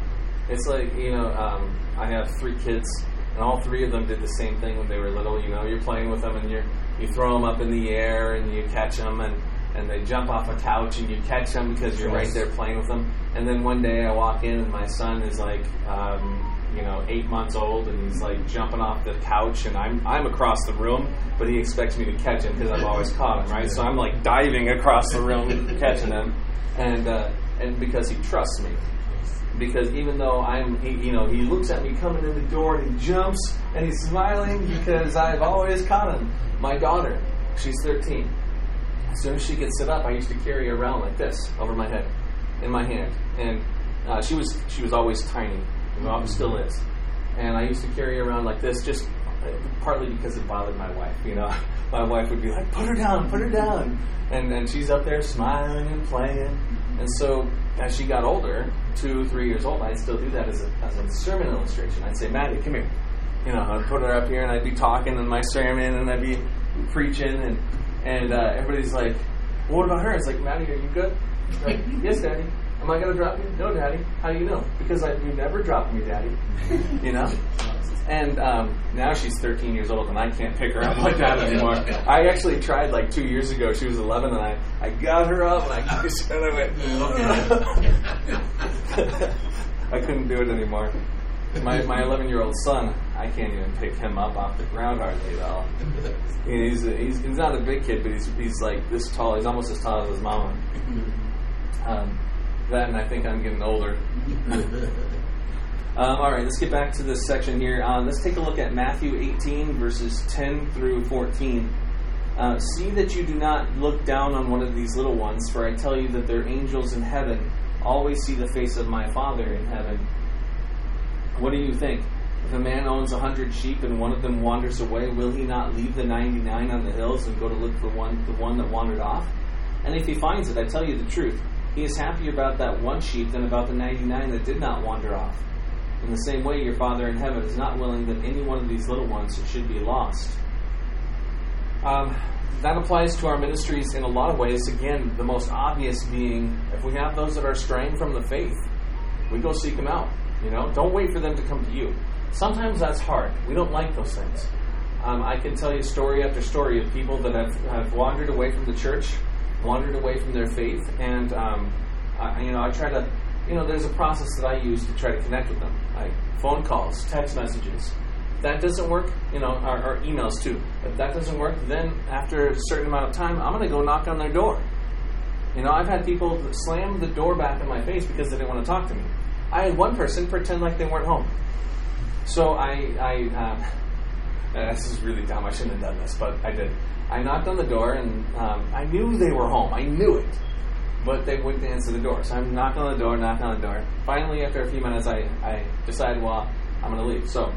It's like, you know, um, I have three kids, and all three of them did the same thing when they were little. You know, you're playing with them, and you you throw them up in the air, and you catch them, and, and they jump off a couch, and you catch them because you're right there playing with them. And then one day I walk in, and my son is like, um, you know, eight months old, and he's like jumping off the couch, and I'm I'm across the room, but he expects me to catch him because I've always caught him, right? So I'm like diving across the room, catching him, and uh, and because he trusts me because even though I'm, he, you know, he looks at me coming in the door and he jumps and he's smiling because I've always caught him. My daughter, she's 13. As soon as she gets sit up, I used to carry her around like this over my head, in my hand, and uh, she was she was always tiny, mom still is, and I used to carry around like this, just uh, partly because it bothered my wife. You know, my wife would be like, "Put her down, put her down," and and she's up there smiling and playing, and so as she got older, two, three years old, I'd still do that as a, as a sermon illustration. I'd say, Maddie, come here. You know, I'd put her up here and I'd be talking in my sermon and I'd be preaching and, and uh, everybody's like, well, what about her? It's like, Maddie, are you good? Like, yes, Daddy. Am I going to drop you? No, Daddy. How do you know? Because I, you never dropped me, Daddy. You know? And um, now she's 13 years old, and I can't pick her up like that anymore. I actually tried like two years ago. She was 11, and I, I got her up, and I just kind of went. I couldn't do it anymore. My my 11 year old son, I can't even pick him up off the ground hardly at all. He's, he's he's not a big kid, but he's he's like this tall. He's almost as tall as his mama. Um, that, and I think I'm getting older. Um, all right, let's get back to this section here. Uh, let's take a look at Matthew 18, verses 10 through 14. Uh, See that you do not look down on one of these little ones, for I tell you that their angels in heaven always see the face of my Father in heaven. What do you think? If a man owns a hundred sheep and one of them wanders away, will he not leave the ninety-nine on the hills and go to look for one, the one that wandered off? And if he finds it, I tell you the truth, he is happier about that one sheep than about the ninety-nine that did not wander off. In the same way, your Father in heaven is not willing that any one of these little ones should be lost. Um, that applies to our ministries in a lot of ways. Again, the most obvious being if we have those that are straying from the faith, we go seek them out. You know, don't wait for them to come to you. Sometimes that's hard. We don't like those things. Um, I can tell you story after story of people that have, have wandered away from the church, wandered away from their faith, and um, I, you know, I try to, you know, there's a process that I use to try to connect with them, like phone calls, text messages. If that doesn't work, you know, or emails too. If that doesn't work, then after a certain amount of time, I'm going to go knock on their door. You know, I've had people slam the door back in my face because they didn't want to talk to me. I had one person pretend like they weren't home. So I, I um, uh, this is really dumb. I shouldn't have done this, but I did. I knocked on the door, and um, I knew they were home. I knew it, but they wouldn't answer the door. So I'm knocking on the door, knocking on the door. Finally, after a few minutes, I, I decided, well, I'm going to leave. So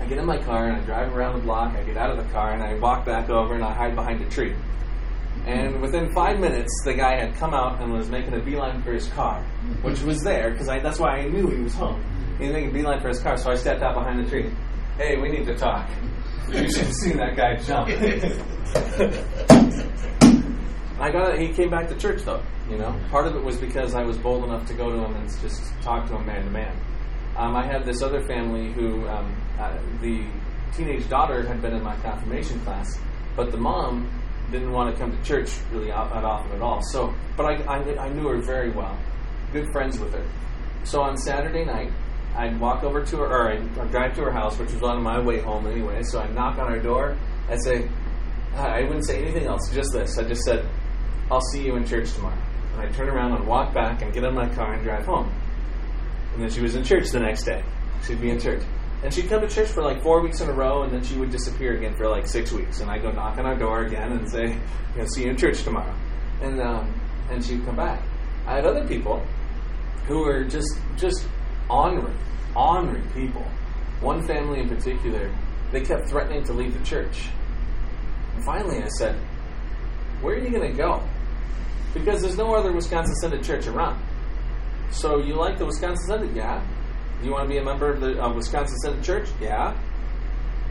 I get in my car and I drive around the block. I get out of the car and I walk back over and I hide behind a tree. And within five minutes, the guy had come out and was making a beeline for his car, which was there because that's why I knew he was home. He was making a beeline for his car, so I stepped out behind the tree. Hey, we need to talk. You should have seen that guy jump. I got it. He came back to church though. You know, part of it was because I was bold enough to go to him and just talk to him man to man. Um, I had this other family who um, uh, the teenage daughter had been in my confirmation class, but the mom didn't want to come to church really out, that often at all. So, but I, I, I knew her very well, good friends with her. So on Saturday night, I'd walk over to her, or I'd, drive to her house, which was on my way home anyway. So I'd knock on her door. I'd say, I wouldn't say anything else, just this. I just said, I'll see you in church tomorrow. And I'd turn around and walk back and get in my car and drive home. And then she was in church the next day. She'd be in church. And she'd come to church for like four weeks in a row, and then she would disappear again for like six weeks. And I'd go knock on her door again and say, know, see you in church tomorrow. And, um, and she'd come back. I had other people who were just, just ornery, ornery people. One family in particular, they kept threatening to leave the church. And finally I said, where are you going to go? Because there's no other Wisconsin Synod church around. So you like the Wisconsin Synod? Yeah. You want to be a member of the uh, Wisconsin Synod Church? Yeah.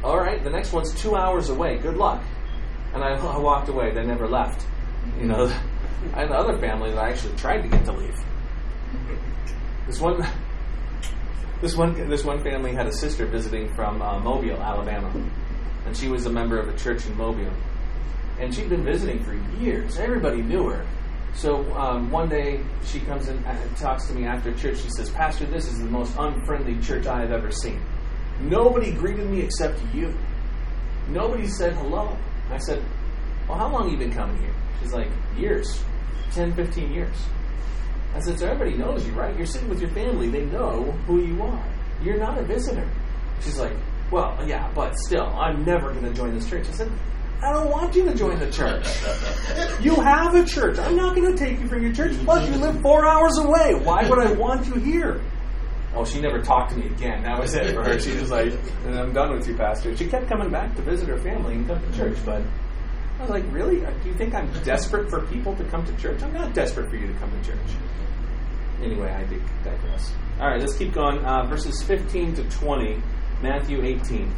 All right. The next one's two hours away. Good luck. And I, I walked away. They never left. You know, I had other family I actually tried to get to leave. This one, this one, this one family had a sister visiting from uh, Mobile, Alabama, and she was a member of a church in Mobile, and she'd been visiting for years. Everybody knew her. So um, one day she comes in and talks to me after church. She says, "Pastor, this is the most unfriendly church I have ever seen. Nobody greeted me except you. Nobody said hello." I said, "Well, how long have you been coming here?" She's like, "Years, 10, 15 years." I said, so everybody knows you, right? You're sitting with your family. They know who you are. You're not a visitor. She's like, well, yeah, but still, I'm never going to join this church. I said, I don't want you to join the church. You have a church. I'm not going to take you from your church. Plus, you live four hours away. Why would I want you here? Oh, she never talked to me again. That was it for her. She was like, I'm done with you, Pastor. She kept coming back to visit her family and come to church, but I was like, really? Do you think I'm desperate for people to come to church? I'm not desperate for you to come to church. Anyway, I digress. All right, let's keep going. Uh, verses 15 to 20, Matthew 18.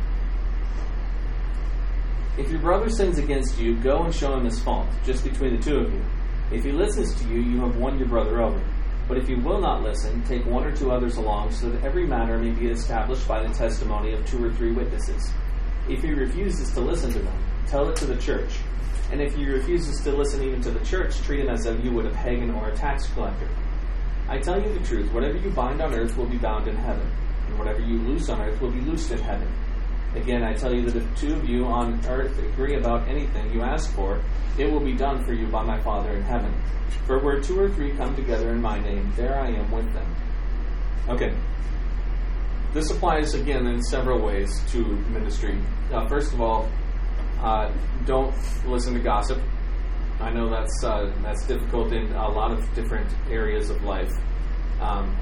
If your brother sins against you, go and show him his fault, just between the two of you. If he listens to you, you have won your brother over. But if he will not listen, take one or two others along, so that every matter may be established by the testimony of two or three witnesses. If he refuses to listen to them, tell it to the church. And if he refuses to listen even to the church, treat him as if you would a pagan or a tax collector. I tell you the truth, whatever you bind on earth will be bound in heaven, and whatever you loose on earth will be loosed in heaven. Again, I tell you that if two of you on earth agree about anything you ask for, it will be done for you by my Father in heaven. For where two or three come together in my name, there I am with them. Okay. This applies again in several ways to ministry. Uh, first of all, uh, don't listen to gossip. I know that's uh, that's difficult in a lot of different areas of life. Um,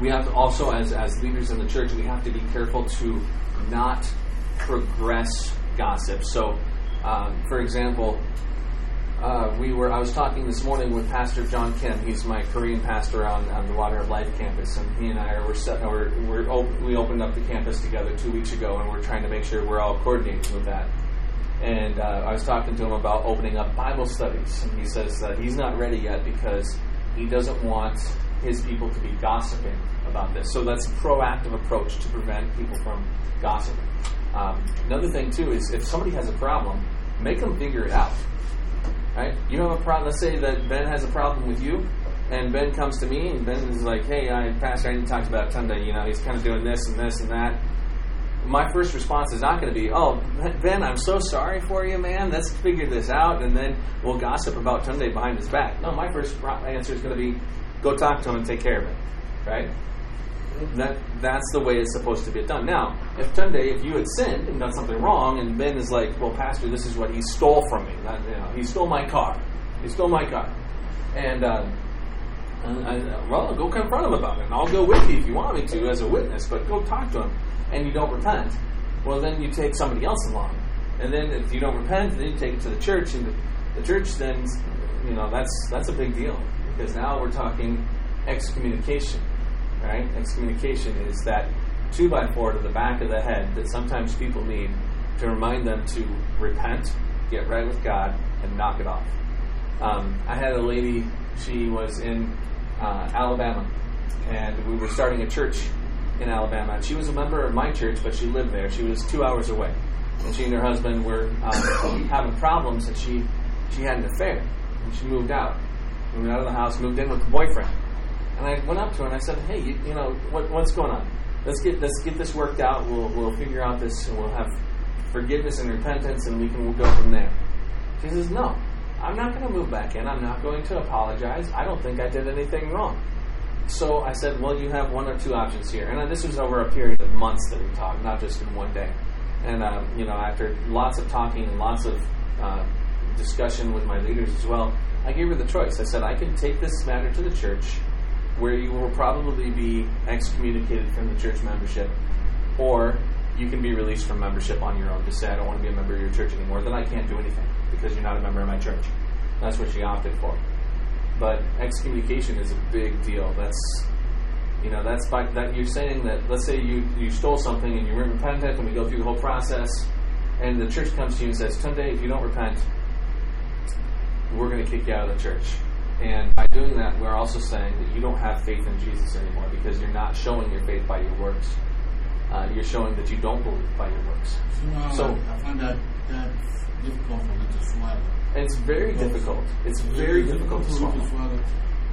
we have to also, as as leaders in the church, we have to be careful to not progress gossip. So, um, for example, uh, we were I was talking this morning with Pastor John Kim. He's my Korean pastor on, on the Water of Life campus, and he and I were set, we're, we're op- we opened up the campus together two weeks ago, and we're trying to make sure we're all coordinating with that and uh, I was talking to him about opening up Bible studies, and he says that he's not ready yet because he doesn't want his people to be gossiping about this. So that's a proactive approach to prevent people from gossiping. Um, another thing too is if somebody has a problem, make them figure it out. Right? You have a problem. Let's say that Ben has a problem with you, and Ben comes to me, and Ben is like, "Hey, I, Pastor, I need to talk about Tunde. You know, he's kind of doing this and this and that." My first response is not going to be, "Oh, Ben, I'm so sorry for you, man. Let's figure this out," and then we'll gossip about Tunde behind his back. No, my first answer is going to be, "Go talk to him and take care of it." Right? That that's the way it's supposed to be done. Now, if Tunde, if you had sinned and done something wrong, and Ben is like, "Well, Pastor, this is what he stole from me. That, you know, he stole my car. He stole my car," and uh, well, go confront him about it, and I'll go with you if you want me to as a witness. But go talk to him and you don't repent, well, then you take somebody else along. And then if you don't repent, then you take it to the church, and the, church then, you know, that's that's a big deal because now we're talking excommunication, right? Excommunication is that two by four to the back of the head that sometimes people need to remind them to repent, get right with God, and knock it off. Um, I had a lady; she was in uh, Alabama, and we were starting a church in Alabama. And she was a member of my church, but she lived there. She was two hours away. And she and her husband were um, having problems, and she, she had an affair. And she moved out. Moved out of the house, moved in with the boyfriend. And I went up to her and I said, hey, you, you know, what, what's going on? Let's get, let's get this worked out. We'll, we'll figure out this, and we'll have forgiveness and repentance, and we can we'll go from there. She says, no, I'm not going to move back in. I'm not going to apologize. I don't think I did anything wrong. So I said, well, you have one or two options here. And this was over a period of months that we talked, not just in one day. And, uh, you know, after lots of talking and lots of uh, discussion with my leaders as well, I gave her the choice. I said, I can take this matter to the church where you will probably be excommunicated from the church membership, or you can be released from membership on your own. Just say, I don't want to be a member of your church anymore. Then I can't do anything because you're not a member of my church. That's what she opted for. But excommunication is a big deal. That's you know that's by, that you're saying that let's say you you stole something and you weren't repentant and we go through the whole process and the church comes to you and says, Tunde, if you don't repent, we're going to kick you out of the church. And by doing that, we're also saying that you don't have faith in Jesus anymore because you're not showing your faith by your works. Uh, you're showing that you don't believe by your works. So, So- I find that that's difficult for me to swallow. It's very difficult. It's very difficult to for me swallow.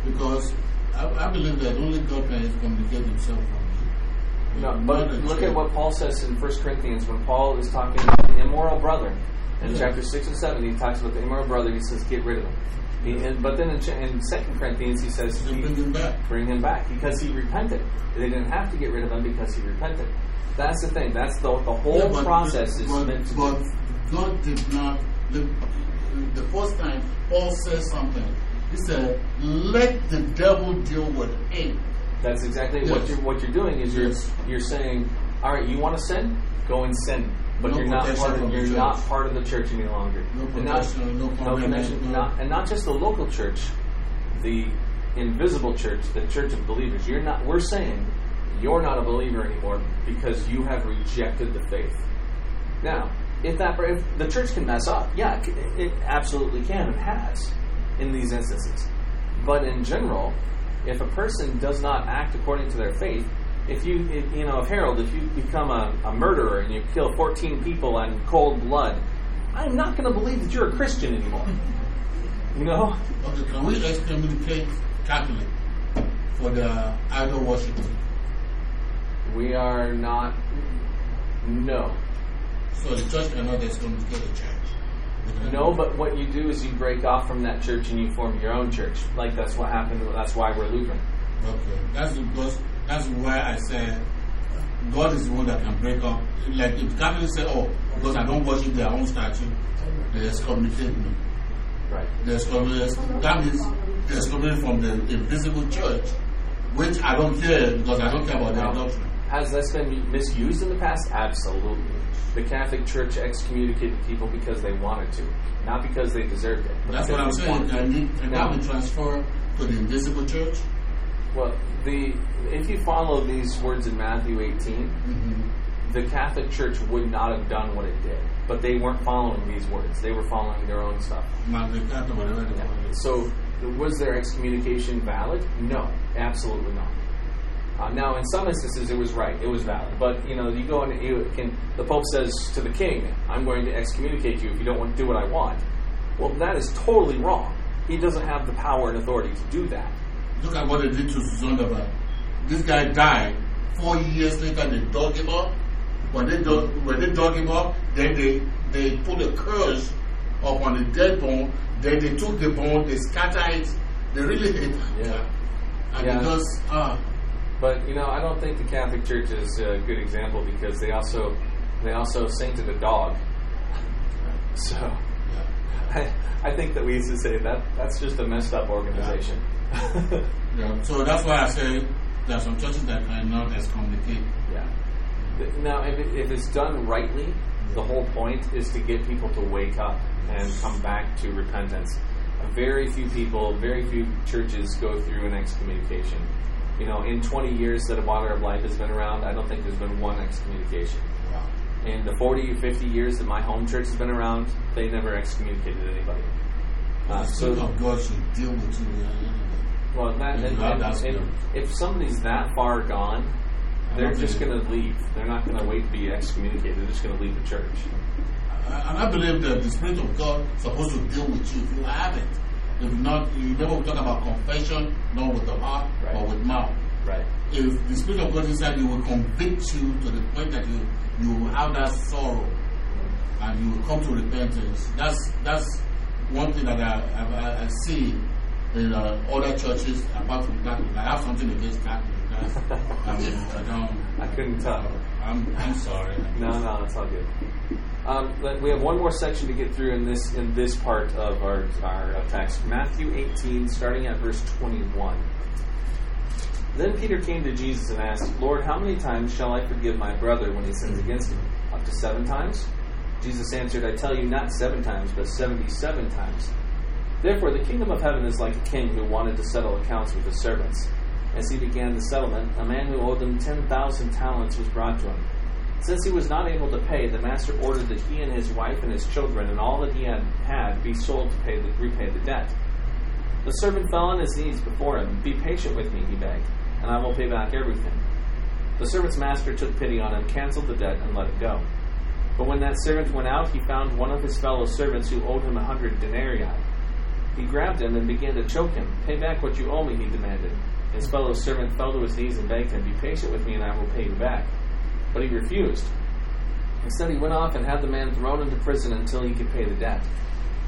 because I, I believe that only God can communicate Himself from you. No, but look at what Paul says in 1 Corinthians when Paul is talking about the immoral brother. In Yeah. chapter 6 and 7, he talks about the immoral brother. He says, get rid of him. He, and, but then in, in 2 Corinthians, he says, So bring him back. bring him back because he repented. They didn't have to get rid of him because he repented. That's the thing. That's the, the whole Yeah, process is but, meant to but God did not. The, the first time Paul says something, he said, "Let the devil deal with him." That's exactly what you're what you're doing is you're Yes. you're saying, all right, you want to sin, go and sin, but No you're not part of the you're church. not part of the church any longer. No And not- no no condemnation, connection, no- not, and not just the local church, the invisible church, the church of believers. You're not. We're saying you're not a believer anymore because you have rejected the faith. Now, if that if the church can mess up, yeah, it, absolutely can and has in these instances. But in general, if a person does not act according to their faith, if you if, you know, if Harold, if you become a, a murderer and you kill 14 people in cold blood, I'm not going to believe that you're a Christian anymore. You know, Okay, can we excommunicate Catholic for the idol worship? we are not. No, So the church cannot excommunicate the church. No. But what you do is you break off from that church and you form your own church. Like that's what happened. That's why we're Lutheran. Okay, that's because that's why I said God is the one that can break up. Like if Catholics say, "Oh, because I don't worship their own statue, they excommunicate me." Right. They excommunicate. That means they excommunicate from the invisible church, which I don't care because I don't care about their doctrine. Has this been misused in the past? Absolutely. The Catholic Church excommunicated people because they wanted to, not because they deserved it. That's what I'm saying. And, to. Can, it, can Now- that be transferred to the invisible church? Well, the if you follow these words in Matthew 18, Mm-hmm. the Catholic Church would not have done what it did, but they weren't following these words. They were following their own stuff. Magnificat or whatever they call it. So, was their excommunication valid? No, absolutely not. Uh, now, in some instances, it was right; it was valid. But you know, you go and you can. The Pope says to the king, "I'm going to excommunicate you if you don't want to do what I want." Well, that is totally wrong. He doesn't have the power and authority to do that. Look at what they did to Zondervan. This guy died. Four years later, they dug him up. When they dug, when they dug him up, then they, they put a curse upon the dead bone. Then they took the bone, they scattered it. They really hate it. Yeah. And Yeah. because, ah, But you know, I don't think the Catholic Church is a good example because they also they also sainted a dog. So. I, I think that we used to say that that's just a messed up organization. yeah. So that's why I say there are some churches that cannot excommunicate. yeah. Now, if, it, if it's done rightly, the whole point is to get people to wake up and come back to repentance. Very few people, very few churches go through an excommunication. You know, in 20 years that a Water of Life has been around, I don't think there's been one excommunication. Wow. In the 40 or 50 years that my home church has been around, they never excommunicated anybody. Uh, the so, of God should deal with you. well, that, and, and- and if somebody's that far gone, they're just going to leave. They're not going to wait to be excommunicated. They're just going to leave the church. And I believe that the Spirit of God is supposed to deal with you if you have it. If not, you never talk about confession, not with the heart, Right. but with mouth. Right. If the Spirit of God inside you will convict you to the point that you, you will have that sorrow and you will come to repentance. That's that's one thing that I, I, I see in uh, other churches apart from Catholic. I have something against Catholic. That's, I mean, I don't. I couldn't tell. I'm, I'm sorry. No, no, it's all good. Um, but we have one more section to get through in this in this part of our our uh, text, Matthew 18, starting at verse 21. Then Peter came to Jesus and asked, Lord, how many times shall I forgive my brother when he sins against me? Up to seven times? Jesus answered, I tell you, not seven times, but seventy-seven times. Therefore, the kingdom of heaven is like a king who wanted to settle accounts with his servants. As he began the settlement, a man who owed him ten thousand talents was brought to him. Since he was not able to pay, the master ordered that he and his wife and his children and all that he had had be sold to pay the, repay the debt. The servant fell on his knees before him. Be patient with me, he begged, and I will pay back everything. The servant's master took pity on him, canceled the debt, and let it go. But when that servant went out, he found one of his fellow servants who owed him a hundred denarii. He grabbed him and began to choke him. Pay back what you owe me, he demanded. His fellow servant fell to his knees and begged him, Be patient with me, and I will pay you back. But he refused. Instead, he went off and had the man thrown into prison until he could pay the debt.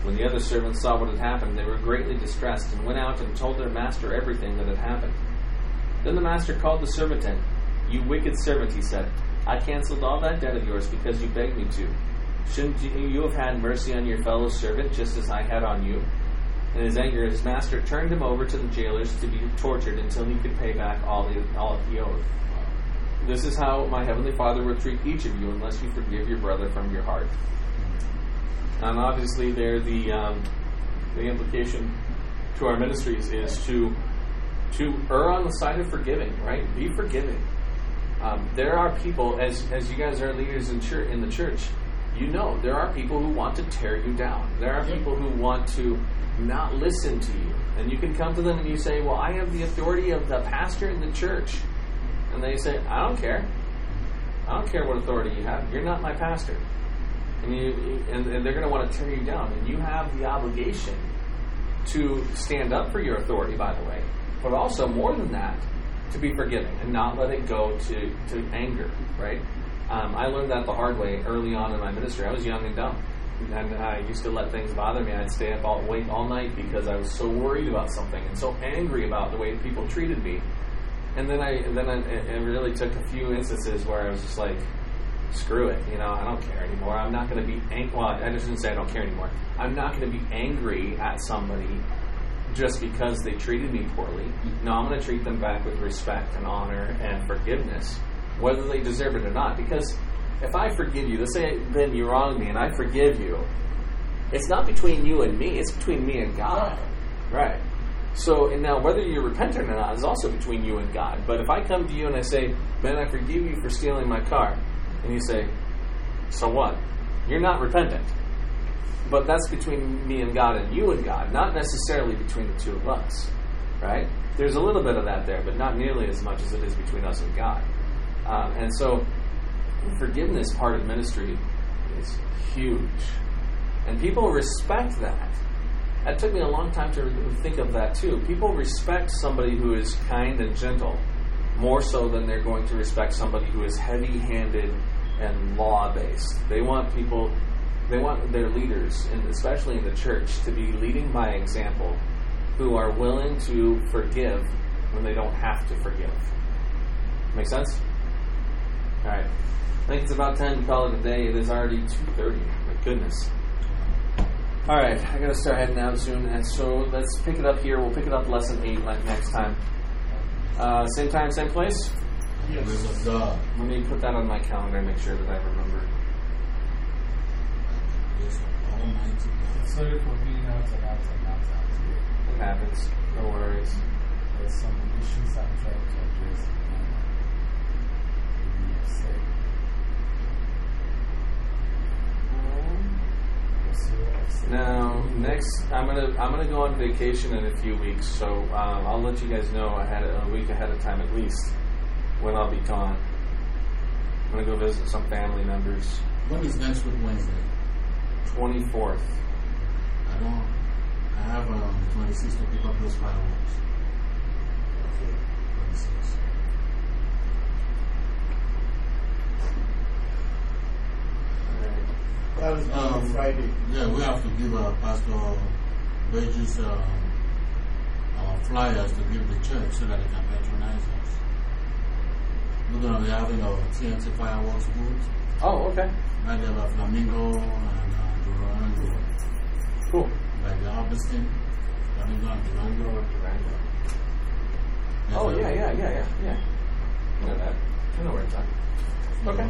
When the other servants saw what had happened, they were greatly distressed and went out and told their master everything that had happened. Then the master called the servant in. You wicked servant, he said. I canceled all that debt of yours because you begged me to. Shouldn't you have had mercy on your fellow servant just as I had on you? In his anger, his master turned him over to the jailers to be tortured until he could pay back all, he, all he owed. This is how my heavenly Father will treat each of you unless you forgive your brother from your heart. And obviously, there the um, the implication to our ministries is to to err on the side of forgiving. Right? Be forgiving. Um, there are people, as as you guys are leaders in church in the church, you know there are people who want to tear you down. There are people who want to not listen to you, and you can come to them and you say, "Well, I have the authority of the pastor in the church," and they say, "I don't care. I don't care what authority you have. You're not my pastor." and, you, and, and they're going to want to tear you down. And you have the obligation to stand up for your authority, by the way, but also more than that, to be forgiving and not let it go to, to anger, right? Um, I learned that the hard way early on in my ministry. I was young and dumb. And I used to let things bother me. I'd stay up all wait all night because I was so worried about something and so angry about the way people treated me. And then I, and then I, it really took a few instances where I was just like, screw it, you know, I don't care anymore. I'm not going to be angry. Well, I just didn't say I don't care anymore. I'm not going to be angry at somebody just because they treated me poorly. No, I'm going to treat them back with respect and honor and forgiveness, whether they deserve it or not. Because if I forgive you, let's say then you wronged me and I forgive you, it's not between you and me, it's between me and God. Right. So, and now whether you're repentant or not is also between you and God. But if I come to you and I say, man, I forgive you for stealing my car, and you say, So what? You're not repentant. But that's between me and God and you and God, not necessarily between the two of us. Right? There's a little bit of that there, but not nearly as much as it is between us and God. Um, and so, forgiveness part of ministry is huge. And people respect that. It took me a long time to think of that too. People respect somebody who is kind and gentle more so than they're going to respect somebody who is heavy handed and law based. They want people, they want their leaders, and especially in the church, to be leading by example, who are willing to forgive when they don't have to forgive. Make sense? All right. I think it's about time to call it a day. It is already 2.30. My goodness. All right, I got to start heading out soon. And so let's pick it up here. We'll pick it up lesson 8 like next time. Uh, same time, same place? Yes. Let me put that on my calendar and make sure that I remember. Yes, Almighty God. Sorry for being out and out and out out. It happens. No worries. There's some issues I'm trying to address. and upset. I'm so upset. Now, next, I'm gonna I'm gonna go on vacation in a few weeks, so um, I'll let you guys know ahead of, a week ahead of time at least when I'll be gone. I'm gonna go visit some family members. When is next week Wednesday? 24th. I don't. I have um, 26 to pick up those fireworks. 26. That was Um, Friday. Yeah, we have to give our Pastor Burgess um, our flyers to give the church so that they can patronize us. We're going to be having our TNT fireworks booth. Oh, okay. Right there by Flamingo and uh, Durango. Cool. Like the Augustine. Flamingo and Durango. Yes, Oh yeah, yeah, yeah, yeah, yeah. I know that. I know where it's at. Okay.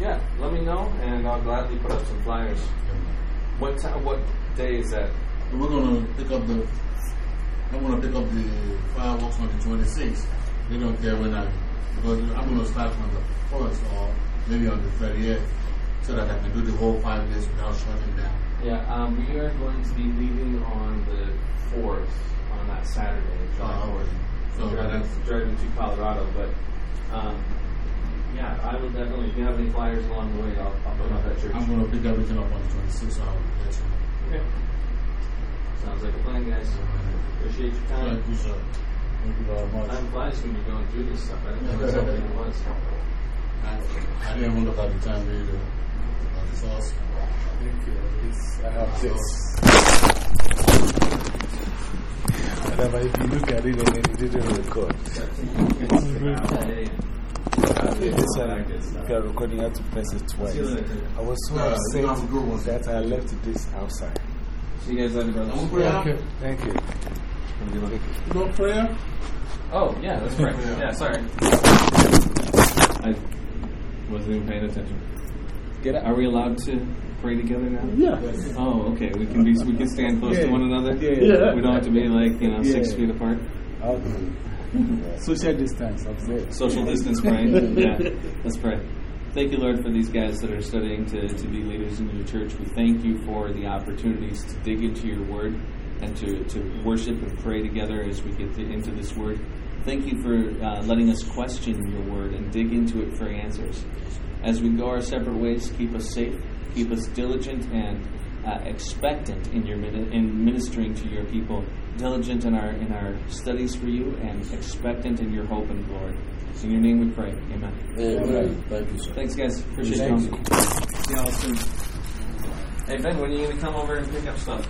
Yeah, let me know, and I'll gladly put up some flyers. What time? What day is that? We're going to pick up the. I want to pick up the fireworks on the 26th. They don't care when I Because I'm going to start from the first or maybe on the 30th so that I can do the whole five days without shutting down. Yeah, um, we are going to be leaving on the 4th, on that Saturday, July Oh, 4th. So driving, that's, driving to Colorado, but um, yeah, I will definitely, if you have any flyers along the way, I'll, I'll put them up at church. I'm going to pick everything up on the 26th. So I'll let you know. Okay. Sounds like a plan, guys. Appreciate your time. Thank you, sir. Thank you very much. Time flies when you're going through this stuff. I didn't know that's something it was. I, I didn't even look at the time either. But it's awesome. Thank you. This, I have this. Whatever, if you look at it and it didn't record. If you are recording, you have to press it twice. You. I was so you one. upset that I left this outside. See you guys later, brothers. Thank you. A one. No prayer? Oh, yeah, that's right. Yeah. yeah, sorry. I wasn't even paying attention. Get Are we allowed to pray together now? Yeah. Oh, okay. We can be. We can stand close Yeah. to one another. Yeah. We don't have to be like you know six feet apart. It. Social distance, observe. Social distance praying. yeah. Let's pray. Thank you, Lord, for these guys that are studying to, to be leaders in your church. We thank you for the opportunities to dig into your word and to, to worship and pray together as we get to, into this word. Thank you for uh, letting us question your word and dig into it for answers. As we go our separate ways, keep us safe, keep us diligent and uh, expectant in your min- in ministering to your people, diligent in our in our studies for you, and expectant in your hope and glory. In your name we pray. Amen. Amen. Thank you, sir. Thanks, guys. Appreciate Thank you. See y'all soon. Hey Ben, when are you gonna come over and pick up stuff?